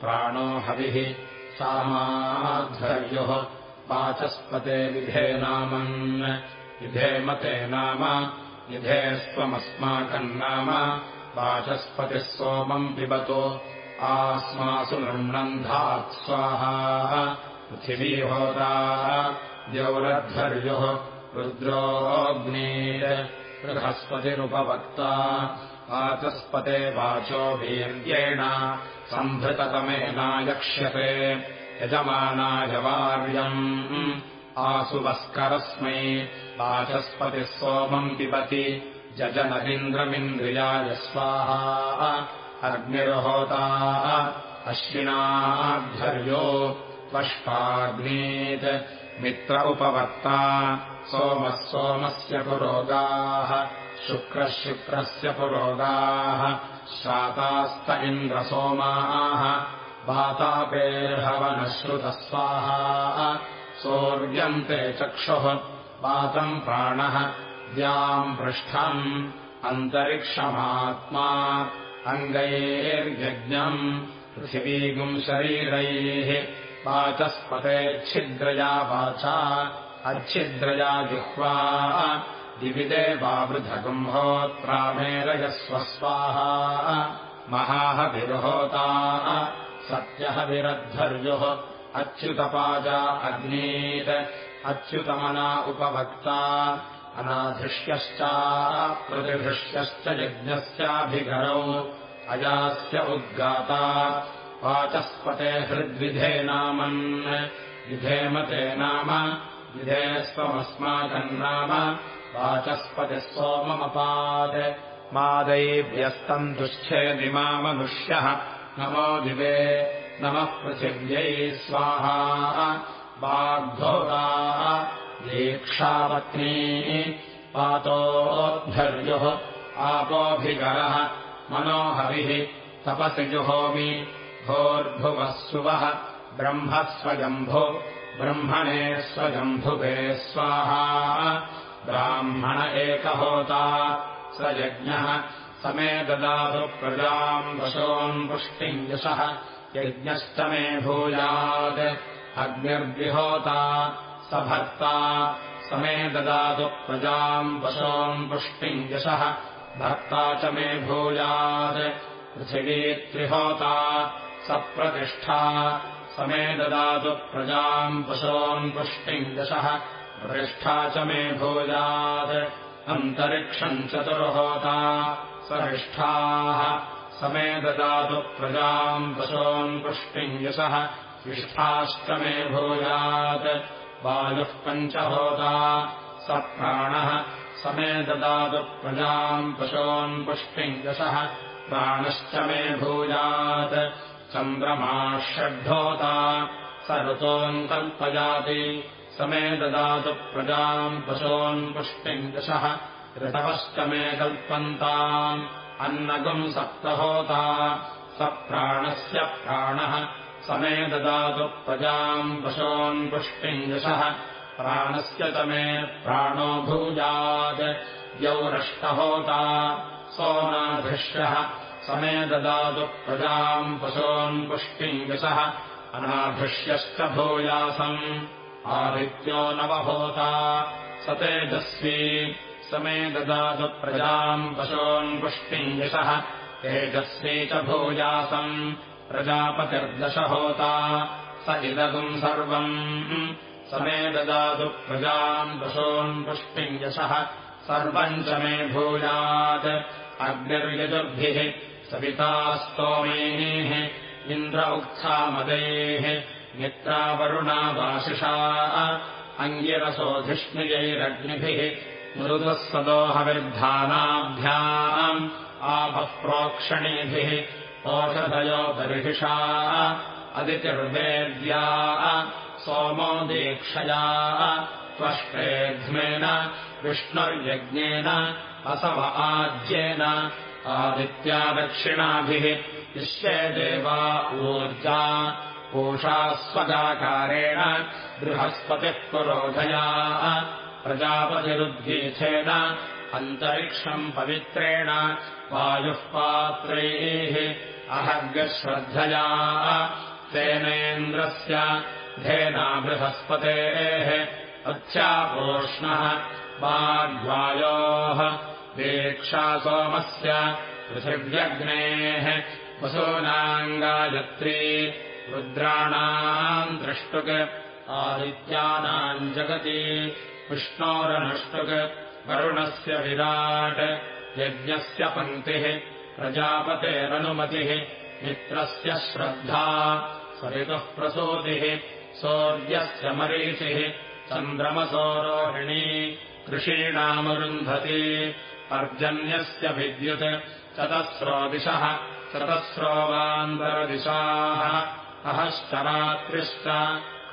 प्राणो हविः सामाध्वर्युः वाचस्पते विधेनामन् विधेमते नाम विधेस्त्वमस्माकम् नाम वाचस्पतिः सोमम् पिबतु। आस्मासु नृह्णन्धात् स्वाहा। पृथिवीहोता द्यौरध्वर्युः रुद्रोऽग्नेर बृहस्पतिरुपवक्ता। वाचस्पते वाचो वीर्येण सम्भृततमेनायक्ष्यते। यजमानाय वार्यम् आसुवस्करस्मै वाचस्पतिः सोमम् पिबति। जजनरिन्द्रमिन्द्रियाय स्वाहा। अग्निर्होता। अश्विनाध्वर्यो त्वष्टाग्नीत् मित्र उपवर्ता। सोमः सोमस्य पुरोगाः शुक्रः शुक्रस्य पुरोगाः शातास्त इन्द्रसोमाः वातापेर्हवनश्रुतस्वाहा सोऽर्यन्ते चक्षुः वातम् प्राणः द्याम् पृष्ठम् अन्तरिक्षमात्मा अङ्गैर्यज्ञम् पृथिवीगुम् शरीरैः वाचस्पतेच्छिद्रया वाचा अच्छिद्रया जिह्वा दिविदेवावृधगुम्भोत्रामेरयस्व स्वाहा। महाहविर्होता सत्यः विरद्धर्युः अच्युतपाजा अग्नीत् अच्युतमना उपभक्ता। अनाधृष्यश्च प्रतिधृष्यश्च यज्ञस्याभिघरौ अजास्य उद्गाता। वाचस्पते हृद्विधे नामन् विधेमते नाम विधेस्त्वमस्माकम् नाम वाचस्पतिः सोममपाद। मादैव्यस्तम् दुश्चेदिमामनुष्यः नमो दिवे। नमः पृथिव्यै स्वाहा। वाग्धोता दीक्षापत्नी। पातोद्धर्युः। आपोऽभिकरः मनोहरिः। तपसि जुहोमि। भोर्भुवः सुवः। ब्रह्म स्वयम्भु ब्रह्मणे स्वजम्भुवे स्वाहा। ब्राह्मण एकहोता स यज्ञः समे ददातु प्रजाम् वशोन्पुष्टिम् यशः यज्ञश्च मे भूयात्। अग्निर्विहोता स भर्ता समे ददातु प्रजाम् वशोन्पुष्टिम् यशः भर्ता च मे भूयात्। पृथिवी त्रिहोता स प्रतिष्ठा समे ददातु प्रजाम् पशोन्पुष्टिम् दशः। प्रतिष्ठा च मे भूयात्। अन्तरिक्षम् चतुर्होता। सहिष्ठाः समे ददातु प्रजाम् पशोन्पुष्टिम् यशः। इष्ठाश्च मे भूयात्। वायुः पञ्चहोता। स प्राणः। समे ददातु प्रजाम् पशोन्पुष्टिम् यशः। प्राणश्च मे भूयात् चन्द्रमा षड्ढोता। स ऋतोऽकल्पयाति समे ददातु प्रजाम् पशोन्पुष्टिम् दशः। ऋतवश्च मे कल्पन्ताम्। अन्नगुम् सप्तहोता। स प्राणस्य प्राणः। समे ददातु प्रजाम् पशोन्पुष्टिम् दशः। प्राणस्य च मे प्राणो भूयात्। द्यौरष्टहोता सोनाधृष्यः समे ददातु प्रजाम् पशोन्पुष्टिम् यशः। अनाधृष्यश्च भूयासम्। आदित्यो नवहोता स तेजस्वी। समे ददातु प्रजाम् पशोन्पुष्टिम् यशः। तेजस्वी च भूयासम्। प्रजापतिर्दशहोता स इदगुम् सर्वम्। समे ददातु प्रजाम् पशोन्पुष्टिम् यशः। सर्वम् च मे भूयात् अग्निर्यजुर्भिः सविता स्तोमेः इन्द्र उक्थामदेः मित्रावरुणावाशिषा अङ्गिरसोधिष्णुयैरग्निभिः मृदुः सदोहविर्धानाभ्याम् आपप्रोक्षणीभिः ओषधयो बर्हिषा अदितिर्वेद्या सोमो दीक्षया त्वष्टेध्मेन विष्णुर्यज्ञेन असव आज्येन आदित्या दक्षिणाभिः विश्वे देवा ऊर्जा पूषास्वगाकारेण बृहस्पतिः पुरोधया प्रजापतिरुद्गीथेन अन्तरिक्षम् पवित्रेण वायुः पात्रैः अहर्गश्रद्धया तेनेन्द्रस्य धेना बृहस्पतेः अत्यापोष्णः वाग्वायोः दीक्षा सोमस्य पृथिव्यग्नेः वसूनाङ्गायत्री रुद्राणाम् द्रष्टुक् आदित्यानाम् जगति विष्णोरनुष्टुक् वरुणस्य विराट् यज्ञस्य पङ्क्तिः प्रजापतेरनुमतिः मित्रस्य श्रद्धा सरितः प्रसूतिः सौर्यस्य मरीचिः चन्द्रमसोरोहिणी कृषीणामरुन्धति पर्जन्यस्य विद्युत्। चतस्रो दिशः चतस्रो वान्तरदिशाः अहश्च रात्रिश्च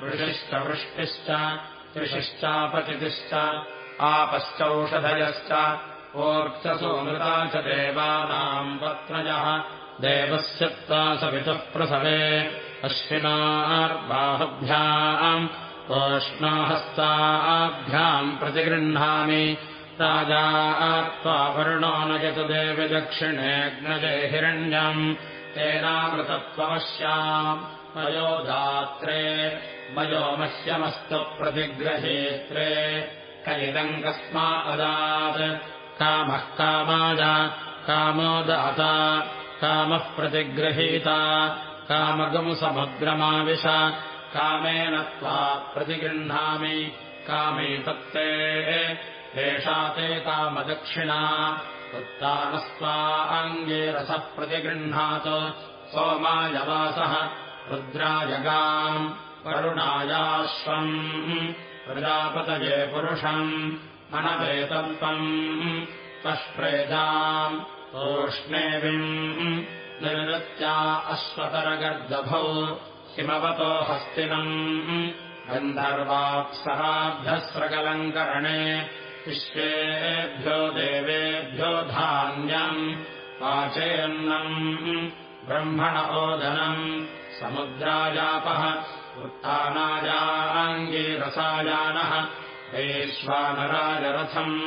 वृषिश्च वृष्टिश्च त्रिषिश्चापचितिश्च आपश्चौषधयश्च ओर्चसोमृता च देवानाम् पत्रयः देवस्य सवितः प्रसवे। अश्विनार्बाहुभ्याम् ओष्णाहस्ताभ्याम् प्रतिगृह्णामि। राजा त्वा वर्णो नयतु देवि दक्षिणेऽग्नजे हिरण्यम्। तेनामृतत्वमस्याम् मयो दात्रे मयो मह्यमस्तु प्रतिग्रहेत्रे। कलिदम् कस्मा अदात्। कामः कामाय कामो दाता कामः प्रतिगृहीता कामगमुसमुद्रमाविश कामेन त्वा प्रतिगृह्णामि कामे तत्ते एषा ते कामदक्षिणा उत्तानस्त्वा अङ्गे रसः प्रतिगृह्णात् सोमायवासः रुद्रायगाम् करुणायाश्वम् प्रजापतये पुरुषम् मनवेतत्त्वम् त्वष्प्रेजाम् तूष्णेविम् निवृत्या अश्वतरगर्दभौ हिमवतो हस्तिनम् गन्धर्वाप्सराभ्यस्रकलङ्करणे विश्वेभ्यो देवेभ्यो धान्यम्। वाचेऽन्नम् ब्रह्मण ओदनम्। समुद्रायापः उत्थानायाङ्गीरसायानः वैश्वानराजरथम्।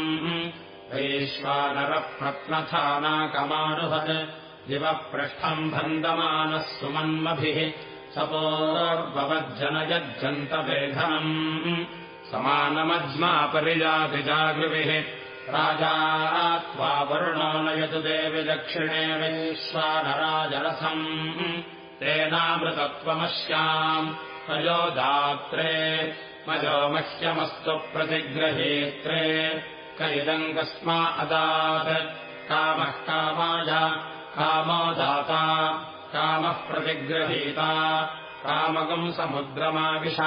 वैश्वानरप्रत्नथानाकमानुहत्। दिवपृष्ठम् भन्दमानः सुमन्मभिः सपोर्ववज्जनयज्जन्तवेधनम् समानमज्मापरिजातिजागृभिः। राजा त्वा वरुणो नयतु देवि दक्षिणे वैश्वानराजरथम् तेनामृतत्वमस्याम् अयो दात्रे मयो मह्यमस्तु प्रतिग्रहेत्रे। कलिदम् कस्मा अदात्। कामः कामाय। कामो दाता कामः प्रतिग्रहीता। कामकम् समुद्रमाविश।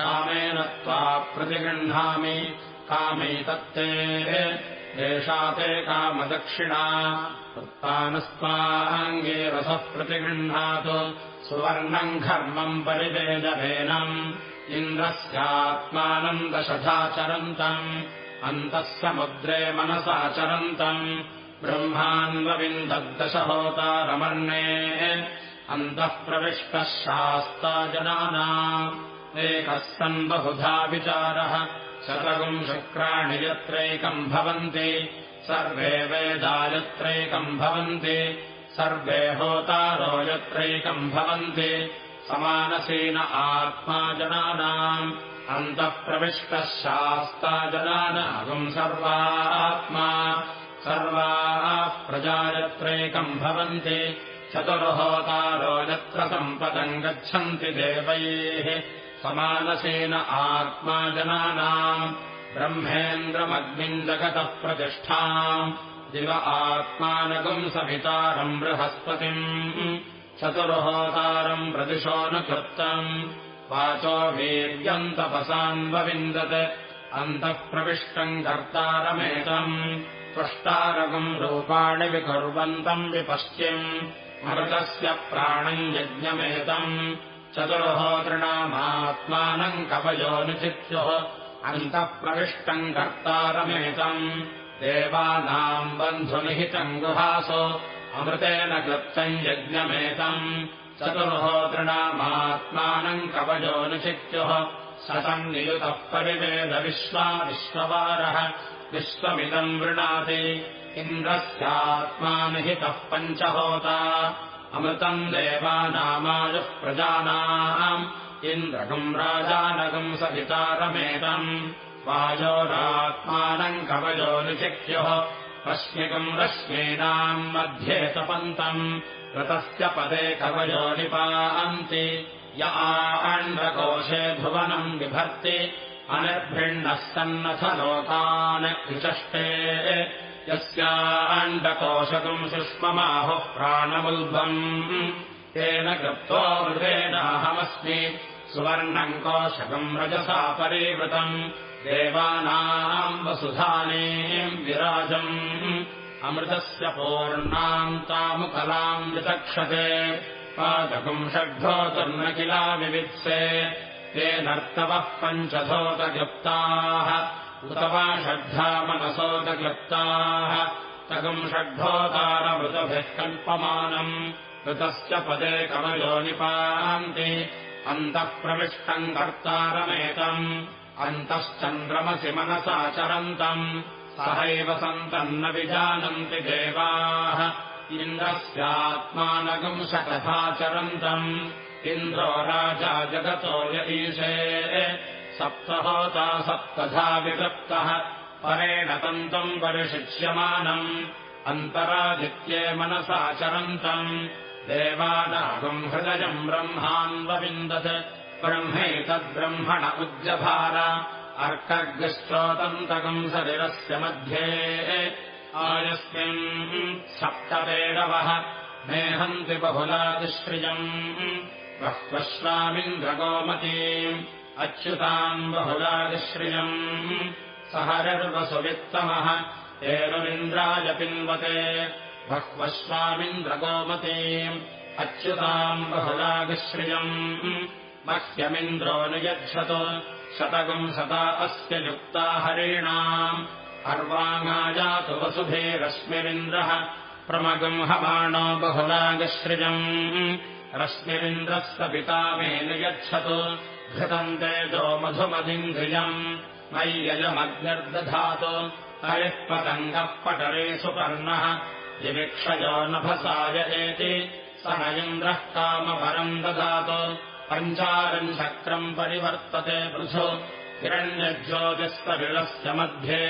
कामेन त्वा प्रतिगृह्णामि। कामे तत्ते एषा ते कामदक्षिणा। उत्तानस्त्वाङ्गे रसः प्रतिगृह्णातु। सुवर्णम् घर्मम् परिवेदभेनम् इन्द्रस्यात्मानन्दशधाचरन्तम् अन्तः समुद्रे मनसाचरन्तम् ब्रह्मान्वविन्दद्दशहोतारमर्णे अन्तः प्रविष्टः शास्ता जनानाम् एकः सन् बहुधा विचारः शतगुम् शुक्राणि यत्रैकम् भवन्ति सर्वे वेदा यत्रैकम् भवन्ति सर्वे होतारो यत्रैकम् भवन्ति समानसीन आत्मा जनानाम् अन्तः प्रविष्टः शास्ता जनानागुम् सर्वात्मा सर्वाः प्रजा यत्रैकम् भवन्ति चतुर्होतारो यत्र सम्पदम् गच्छन्ति देवैः। समानसेन आत्मा जनानाम्। ब्रह्मेन्द्रमग्निम् जगतः प्रतिष्ठाम् दिव आत्मानगम् सवितारम् बृहस्पतिम्। चतुर्होतारम् कृत्तम् वाचो वीर्यम् तपसान्वविन्दत् अन्तः प्रविष्टम् कर्तारमेतम् त्वष्टारगम् रूपाणि विकुर्वन्तम् विपश्चिम् मृतस्य प्राणम् यज्ञमेतम्। चतुर्होतृणामात्मानम् कवयोनिचित्युः अन्तः प्रविष्टम् कर्तारमेतम्। देवानाम् बन्धुनिहितम् गुहासो अमृतेन कृप्तम् यज्ञमेतम्। चतुर्होतृणामात्मानम् कवयोनिचित्युः सतम् नियुतः परिवेदविश्वा विश्ववारः विश्वमिदम् वृणाति इन्द्रस्यात्मानिहितः पञ्चहोता। अमृतम् देवानामायुः प्रजानाम्। इन्द्रकम् राजानकम् सवितारमेतम् वायोरात्मानम् कवयो निचिक्युः रश्मिकम् रश्मीनाम् मध्ये तपन्तम् ऋतस्य पदे कवयो निपान्ति। य आण्डकोशे भुवनम् बिभर्ति अनिर्भिण्णः सन्नथ लोकान् विचष्टे यस्याण्डकोशकम् सुष्ममाहुः प्राणमुल्बम्। तेन कृत्वा मृगेणाहमस्मि सुवर्णम् कोशकम् रजसा परिवृतम्। देवानाम् वसुधानीम् विराजम्। अमृतस्य पूर्णाम् तामुकलाम् विचक्षते। पादकम् षड्भोतुर्न किला विवित्से ते नर्तवः पञ्चधोतक्लुप्ताः उत वा षड्धा मनसोतक्लुप्ताः तगम् षड्भोतारमृतभिः कल्पमानम् ऋतस्य पदे कमयोनिपान्ति अन्तः प्रविष्टम् कर्तारमेतम्। अन्तश्चन्द्रमसि मनसाचरन्तम् सहैव सन्तन्न विजानन्ति देवाः। इन्द्रस्यात्मानगम् शतथाचरन्तम् इन्द्रो राजा जगतो यईशे सप्तहोता सप्तधा विभक्तः परेण तन्तम् परिशिक्ष्यमानम् अन्तरादित्ये मनसाचरन्तम् देवानागम् हृदयम् ब्रह्मान्वविन्दत्। ब्रह्मैतद्ब्रह्मण उज्जभार। अर्कग्श्चोतन्तकम् शरीरस्य मध्ये। आयस्मिन् सप्तवेदवः मेहन्ति बहुलादिश्रियम् बह्वश्वामिन्द्रगोमतीम् अच्युताम् बहुलादिश्रियम्। सहरर्वसुवित्तमः। एवमिन्द्राय पिन्वते। बह्वश्वामिन्द्रगोमतीम् अच्युताम् बहुलादिश्रियम्। मह्यमिन्द्रो नियच्छतु। शतकम् शता अस्य युक्ता हरीणाम्। अर्वाङ्गाजातु वसुभेरश्मिरिन्द्रः प्रमगम् हमाणो बहुलागश्रियम् रश्मिरिन्द्रस्य पिता मे नियच्छतु। घृतम् तेजो मधुमदिन्द्रियम् मय्यजमग्निर्दधातु हरिः पतङ्गः पटरे सुपर्णः यविक्षयो नभसाय एति। स न इन्द्रः कामवरम् ददातु पञ्चारम् चक्रम् परिवर्तते पृथु। हिरण्यज्योतिस्तविलस्य मध्ये।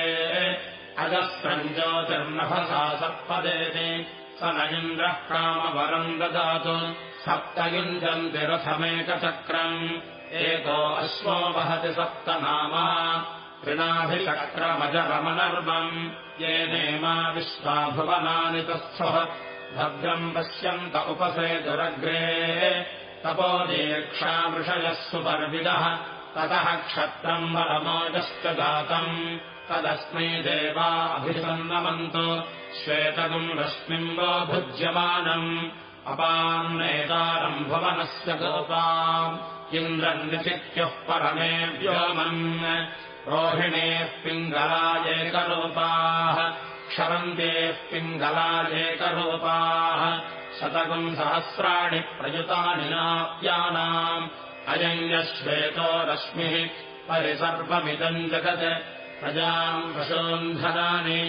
अजस्रम् ज्योतिर्नभसा सर्पदेति। स न इन्द्रः कामवरम् ददातु सप्तयुञ्जन्ति रथमेकचक्रम् एको अश्वो वहति सप्तनामा। त्रिनाभिचक्रमजरमनर्मम् येनेमा विश्वाभुवनानि तस्थः भद्रम् पश्यन्त उपसेतुरग्रे तपो दीक्षामृषयः सुपर्विदः। ततः क्षत्रम् बलमोजश्च जातम्। तदस्मै देवा अभिसन्नमन्तु। श्वेतकम् रश्मिम्बो भुज्यमानम् अपान्नेतारम् भुवनस्य गोपाम् इन्द्रम् निचित्युः परमे व्योमन् रोहिणेः पिङ्गलायेकरूपाः क्षरन्तेः पिङ्गलायेकरूपाः शतकम् सहस्राणि प्रयुतानि नाप्यानाम् अयञ्जश्वेतो रश्मिः परिसर्वमिदम् जगत् प्रजाम् पशोन्धनानि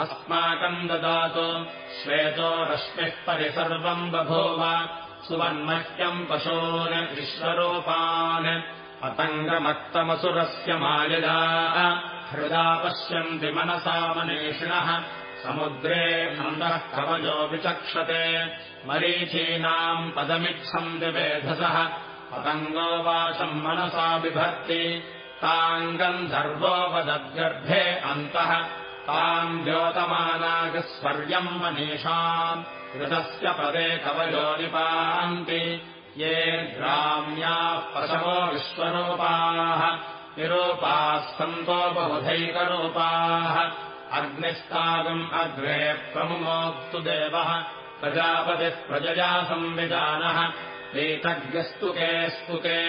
अस्माकम् ददातु। श्वेतो रश्मिः परिसर्वम् बभूव सुवर्णह्यम् पशून् विश्वरूपान्। पतङ्गमत्तमसुरस्य मायया हृदा पश्यन्ति मनसा मनीषिणः। समुद्रे मन्दः कवयो विचक्षते। मरीचीनाम् पदमिच्छन्ति वेधसः। पतङ्गो वाचम् मनसा बिभर्ति। ताम् गन्धर्वोपदद्गर्भे अन्तः ताम् द्योतमानागस्वर्यम् मनीषाम् ऋतस्य पदे कवयो निपान्ति ये ग्राम्याः पशवो विश्वरूपाः निरूपाः सन्तो बहुधैकरूपाः। अग्निस्तागम् अग्रे प्रमुमोक्तु देवः प्रजापतिः प्रजया संविधानः एतज्ञस्तुके स्तुके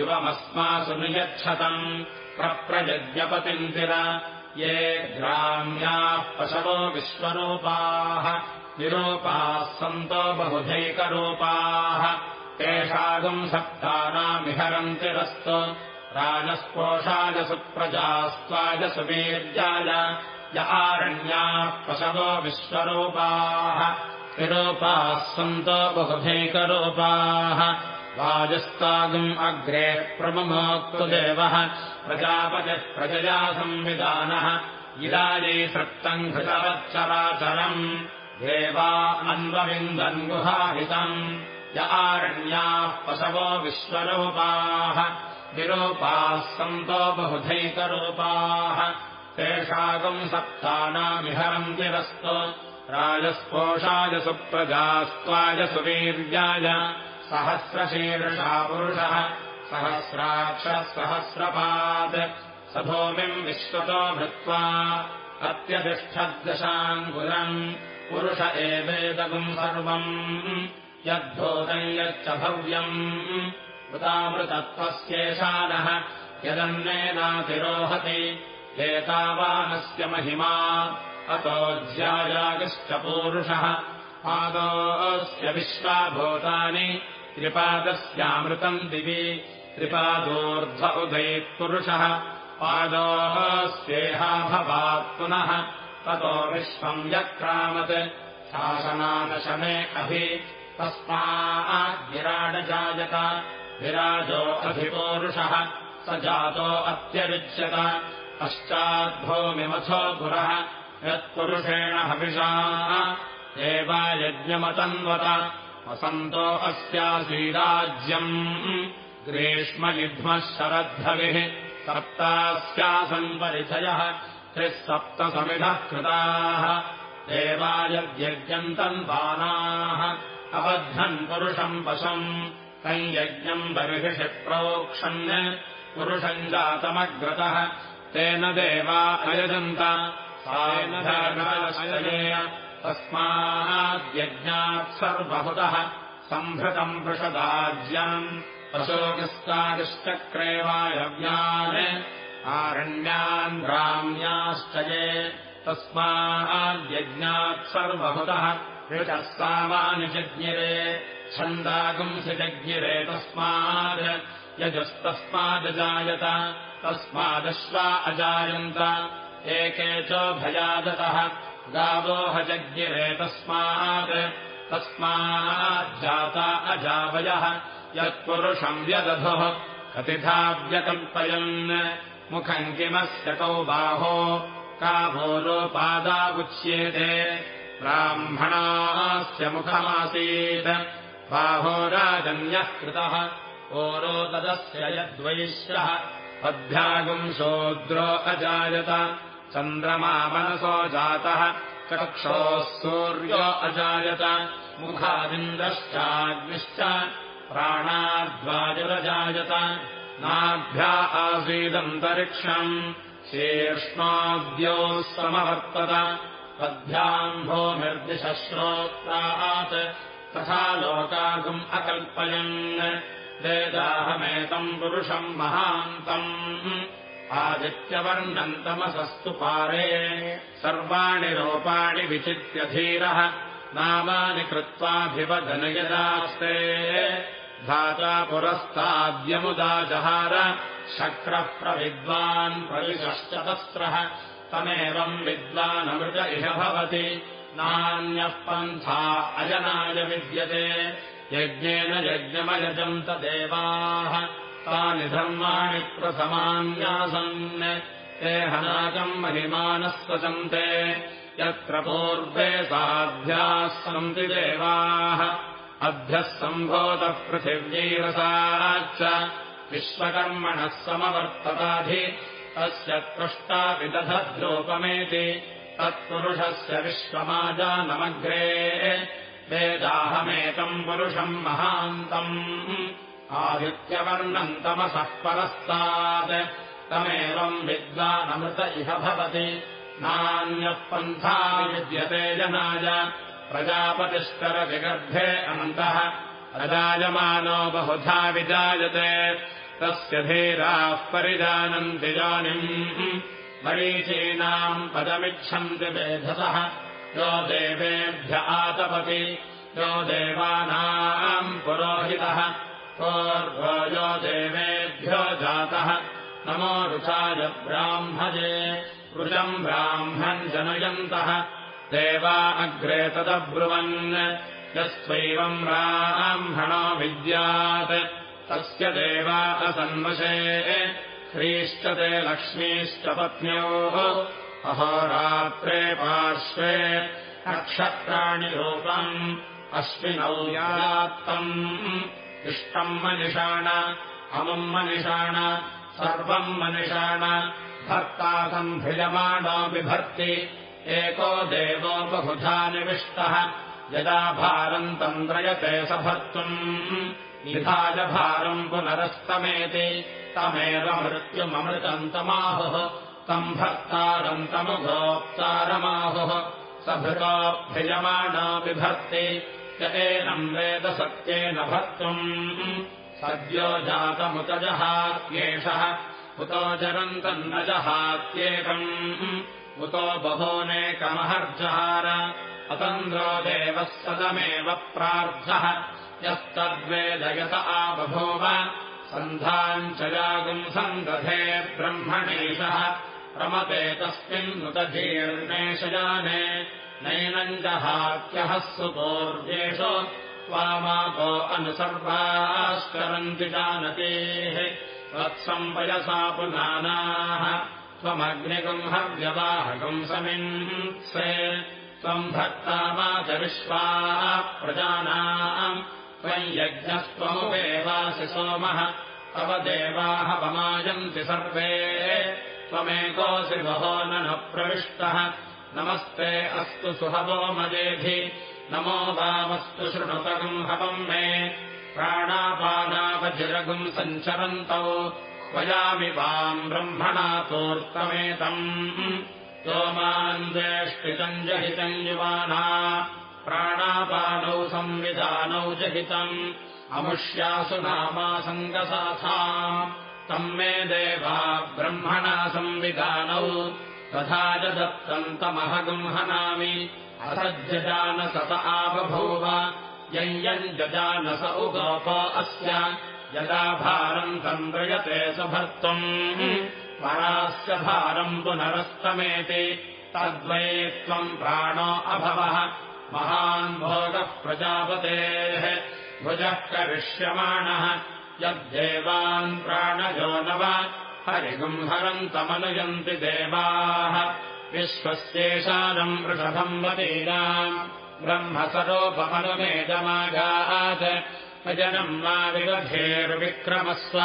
युवमस्मासु नियच्छतम्। प्रप्रयज्ञपतिन्दिर ये ग्राम्याः पशवो विश्वरूपाः निरूपाः सन्तो बहुधैकरूपाः। तेषागम् सप्तानामिहरन्तिरस्तु। राजस्पोषाय सुप्रजास्त्वाय सुवीर्याय य आरण्याः पशवो विश्वरूपाः। निरूपाः सन्तो बहुधैकरूपाः वाजस्तागम् अग्रे प्रममोक्तुदेवः प्रजापतिः प्रजया संविधानः। इदायै सृप्तम् घृतवच्चराचरम् देवा अन्वविन्दन्गुहाहितम् य आरण्याः पशवो विश्वरूपाः। विरूपाः सन्तो बहुधैकरूपाः। तेषागम् सप्तानामिहरन्तिरस्तु राजस्पोषाय सुप्रजास्त्वाय सुवीर्याय सहस्रशीर्षा पुरुषः सहस्राक्षः सहस्रपात् स भूमिम् विश्वतो भृत्वा अत्यतिष्ठद्दशाङ्कुलम् पुरुष एवेदगुम् सर्वम्। यद्धूतम् यच्च भव्यम्। कृतामृतत्वस्येषानः यदन्नेनातिरोहति। एतावानस्य महिमा। अतो ज्यायागश्च पूरुषः। पादोऽस्य विश्वाभूतानि त्रिपादस्यामृतम् दिवि। त्रिपादोर्ध्व उदयत्पुरुषः पादोऽस्येहाभवात् पुनः। ततो विश्वम् यक्रामत्। शासनानशमे अभि। तस्माद्विराडजायत विराजो अधिपूरुषः। स जातो अत्यविच्यत पश्चाद्भूमिमथो पुरः। यत्पुरुषेण हविषा। एवायज्ञमतन्वत वसन्तो अस्यासीराज्यम्। ग्रीष्मयुध्मः शरद्धविः सप्तास्यासन् परिचयः त्रिः सप्तसमिधः कृताः देवायद्यज्ञन्तन्वानाः अबद्धन् पुरुषम् पशम् तम् यज्ञम् बर्हिषि प्रोक्षन्। पुरुषम् जातमग्रतः। तेन देवा अयजन्त तस्माद्यज्ञात् सर्वहुतः सम्भृतम् पृषदाज्यम् अशोकस्तादिश्चक्रे वायव्यान् आरण्यान् राम्याश्च ये तस्माद्यज्ञात् सर्वहुतः ऋचः सामानि जज्ञिरे छन्दागुंसि जज्ञिरे तस्मात् यजस्तस्मादजायत तस्मादश्वा अजायन्त एके चोभयादतः गावोह जज्ञिरे तस्मात् तस्माज्जाता अजावयः यत्पुरुषम् व्यदधुः कतिधा व्यकल्पयन् मुखम् किमस्य कौ बाहो काभोरोपादावुच्येते ब्राह्मणास्य मुखमासीत् बाहोराजन्यः कृतः। ओरोदस्य यद्वैश्यः पद्भ्यागुम् शोद्रो अजायत चन्द्रमा मनसो जातः। चक्षोः सूर्यो अजायत। मुखादिन्द्रश्चाग्निश्च। प्राणाद्वाजुरजायत नाभ्या आसीदन्तरिक्षम्। शीर्ष्णाद्योः समवर्तत पद्भ्याम् भूमिर्दिशश्रोत्रात् तथा लोकागुम् अकल्पयन्। वेदाहमेतम् पुरुषम् महान्तम् आदित्यवर्णन्तमसस्तु पारे। सर्वाणि रूपाणि विचित्य धीरः नामानि कृत्वाभिवदनयदास्ते धाता पुरस्ताद्यमुदा जहार शक्रः प्रविद्वान् प्रविशश्चतस्रः तमेवम् विद्वानमृत इह भवति। नान्यः पन्था अजनाय विद्यते। यज्ञेन यज्ञमयजन्त देवाः तानि धर्माणि प्रसमान्यासन् ते हनाकम् महिमानः स्वचन्ते यत्र पूर्वे साध्याः सन्ति देवाः। अभ्यः सम्भोतः पृथिव्यैरसाच्च विश्वकर्मणः समवर्तताधि। तस्य पृष्टाविदधद्रूपमेति तत्पुरुषस्य विश्वमाजानमग्रे। वेदाहमेकम् पुरुषम् महान्तम् आदित्यवर्णन्तमसः परस्तात् तमेवम् विद्वानमृत इह भवति। नान्यः पन्था विद्यते जनाय। प्रजापतिष्करविगर्भे अनन्तः अजायमानो बहुधा विजायते। तस्य धीराः परिजानन्ति जानिम्। मरीचीनाम् पदमिच्छन्ति वेधसः। यो देवेभ्य आतपति यो देवानाम् पुरोहितः यो देवेभ्यो जातः। नमो रुचाय ब्राह्मजे रुचम् ब्राह्मम् जनयन्तः। देवा अग्रे तदब्रुवन् यस्त्वैवम् ब्राह्मणो विद्यात्। तस्य देवा असन्वशे ह्रीश्च ते लक्ष्मीश्च पत्न्योः। अहोरात्रे पार्श्वे नक्षत्राणि रूपम् अश्विनौ यात्तम् इष्टम् मनिषाण अमुम् मनिषाण सर्वम् मनिषाण भर्ता सम्भृजमाणो बिभर्ति एको देवो बहुधा निविष्टः। यदा भारम् तन्द्रयते स भर्तुम् निधाय भारम् पुनरस्तमेति तमेव मृत्युममृतम् तमाहुः। तम् भर्तारम् तमुगोक्तारमाहुः स भृतोऽभ्यजमाना बिभर्ति एनम् वेदसत्येन भर्तुम् सद्यो जातमुत जहात्येषः उतो जरन्तम् न जहात्येकम् उतो बहूनेकमहर्जहार अतन्द्रो देवः सदमेव प्रार्थः। यस्तद्वेदयत आबभूव। सन्धाम् च जागुम् सन्दधे ब्रह्मणेशः। रमते तस्मिन्नुत जहात्यः सुपूर्वेषु त्वामापो अनुसर्वाश्चरन्ति जानतेः वत्सम् पयसा पुनानाः त्वमग्निगुम् हव्यवाहकम् समिन्से त्वम् भक्ता मातविश्वाः प्रजानाम् त्वम् यज्ञस्त्वमुपेवासि सोमः तव देवाः पमायन्ति सर्वे त्वमेकोऽसि बहो न प्रविष्टः नमस्ते अस्तु सुहवो मजेधि। नमो वामस्तु शृणुतगुम् हवम् मे। प्राणापानावजिरगुम् सञ्चरन्तौ। वयामि वाम् ब्रह्मणा तोर्तमेतम् सोमान् ज्येष्टितम् जहितम् युवाना। प्राणापानौ संविधानौ जहितम्। अमुष्यासु नामा सङ्गसाथा तम् मे देवा ब्रह्मणा संविधानौ तथा च दत्तम् तमहगुंहनामि असज्जजानसत आबभूव। यम् जजानस उगोप अस्य। यदा भारम् तन्द्रयते स भर्तुम् परास्य भारम् पुनरस्तमेति। तद्वै त्वम् प्राणो अभवः। महान् भोगः प्रजापतेः। भुजः करिष्यमाणः। यद्देवान् प्राणयो नव हरिगुम्हरन्तमनुयन्ति देवाः। विश्वस्येषानम् वृषभम् वतीनाम्। ब्रह्मसरोपमनुमेदमागात् भजनम् मा विवधेर्विक्रमस्व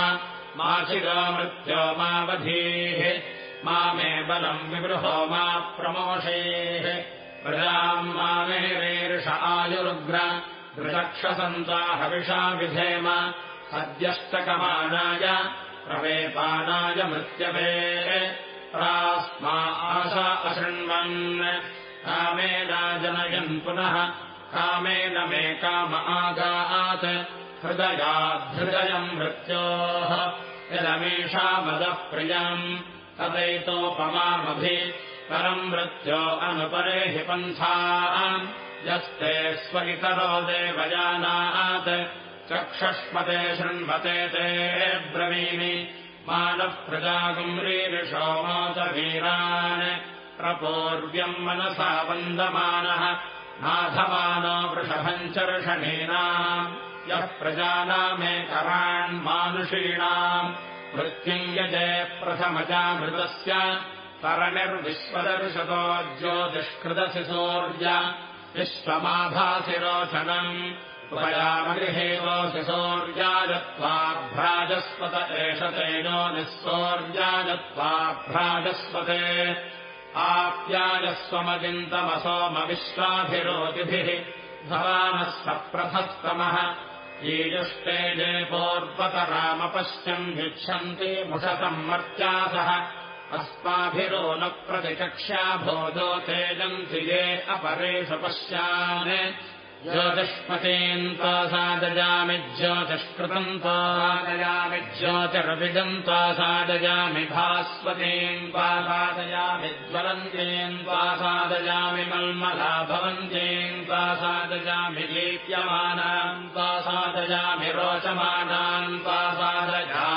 माचिरो मृत्यो मावधीः। मा मे बलम् विवृहो मा प्रमोषेः। प्रजाम् मा मेरेर्ष आयुरुग्र दृषक्षसन्ताहविषा विधेम। सद्यष्टकमानाय प्रवेपानाय मृत्यवे प्रास्मा आशा अशृण्वन् कामेनाजनयन् पुनः कामेन मे काम आगात् हृदयाद्धृदयम् मृत्योः यदमीषामदः प्रियम् तदैतोपमामभि परम् मृत्यो अनुपरे हि पन्था यस्ते स्वितरो देवयानात् चक्षष्मते शृण्वते ते ब्रवीमि। मानः प्रजागुम्रीरिषोमोदवीरान् प्रपूर्व्यम् मनसा वन्दमानः। नाथमानो वृषभम् चर्षणीनाम् यः प्रजानामेकराण्मानुषीणाम् मृत्युञ्जये प्रथमजामृतस्य तरणिर्विश्वदर्शतो ज्योतिष्कृतसि सूर्य विश्वमाभासि रोचनम् उपयामगृहेवोऽसि सौर्याजत्वाभ्राजस्वत एष आप्यायस्वमजिन्तमसोमविश्वाभिरोतिभिः भवानः सप्रथस्तमः ईजुष्टे जेपोर्वतरामपश्यम् भिक्षन्ति मुषसम्मर्त्यासः अस्माभिरो न प्रतिचक्ष्या भोजो तेजन्ति ये अपरेषु पश्यान् ज्योतिष्मतीम् त्वा सादजामि ज्योतिष्कृतम् त्वा सादयामि ज्योतिरविदम् त्वा सादयामि भास्वतीम् त्वा सादयामि ज्वलन्तीम् त्वा सादयामि मल्मला भवन्तीम् त्वा सादयामि दीप्यमानाम् त्वा सादयामि रोचमानाम् त्वा सादयाम्यजस्राम्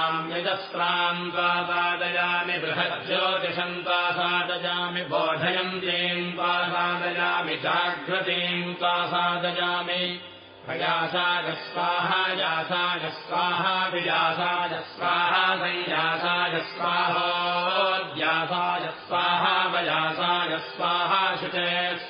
त्वा सादयामि बृहज्योतिषम् त्वा सादयामि बोधयन्तीम् त्वा सादयामि जाग्रतीम् त्वा सादयामि प्रयासाय स्वाहा यासाय स्वाहा वियासाय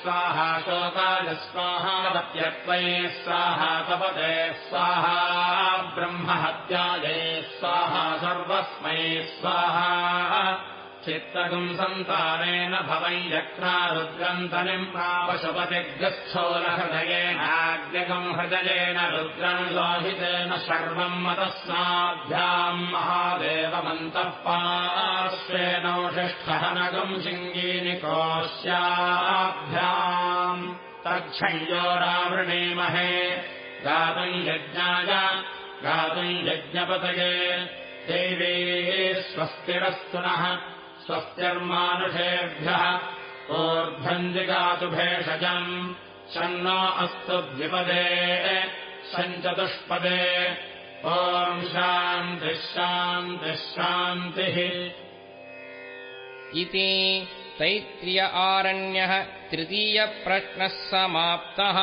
स्वाहा संयासाय स्वाहोद्यासाय स्वाहा वयासाय स्वाहा स्वाहा ब्रह्महत्याये स्वाहा सर्वस्मै स्वाहा चित्तकम् सन्तानेन भवै यक्रा रुद्रन्तनिम् प्रापशुपतिग्रस्थोलहृदयेनाग्निकम् हृदयेन रुद्रम् लोहितेन सर्वम् मतस्नाभ्याम् महादेवमन्तः पार्श्वेनौषिष्ठहनगम् शिङ्गीनिकोश्याभ्याम् तच्छयोरावृणीमहे गातुम् यज्ञाय गातुम् यज्ञपतये देवे स्वस्तिरस्तु नः स्वस्तिर्मानुषेभ्यः ऊर्ध्वञ्जिगातु भेषजम् शन्नो अस्तु द्विपदे सञ्चतुष्पदे ॐ शान्तिः। इति तैत्रिय आरण्यः तृतीयप्रश्नः समाप्तः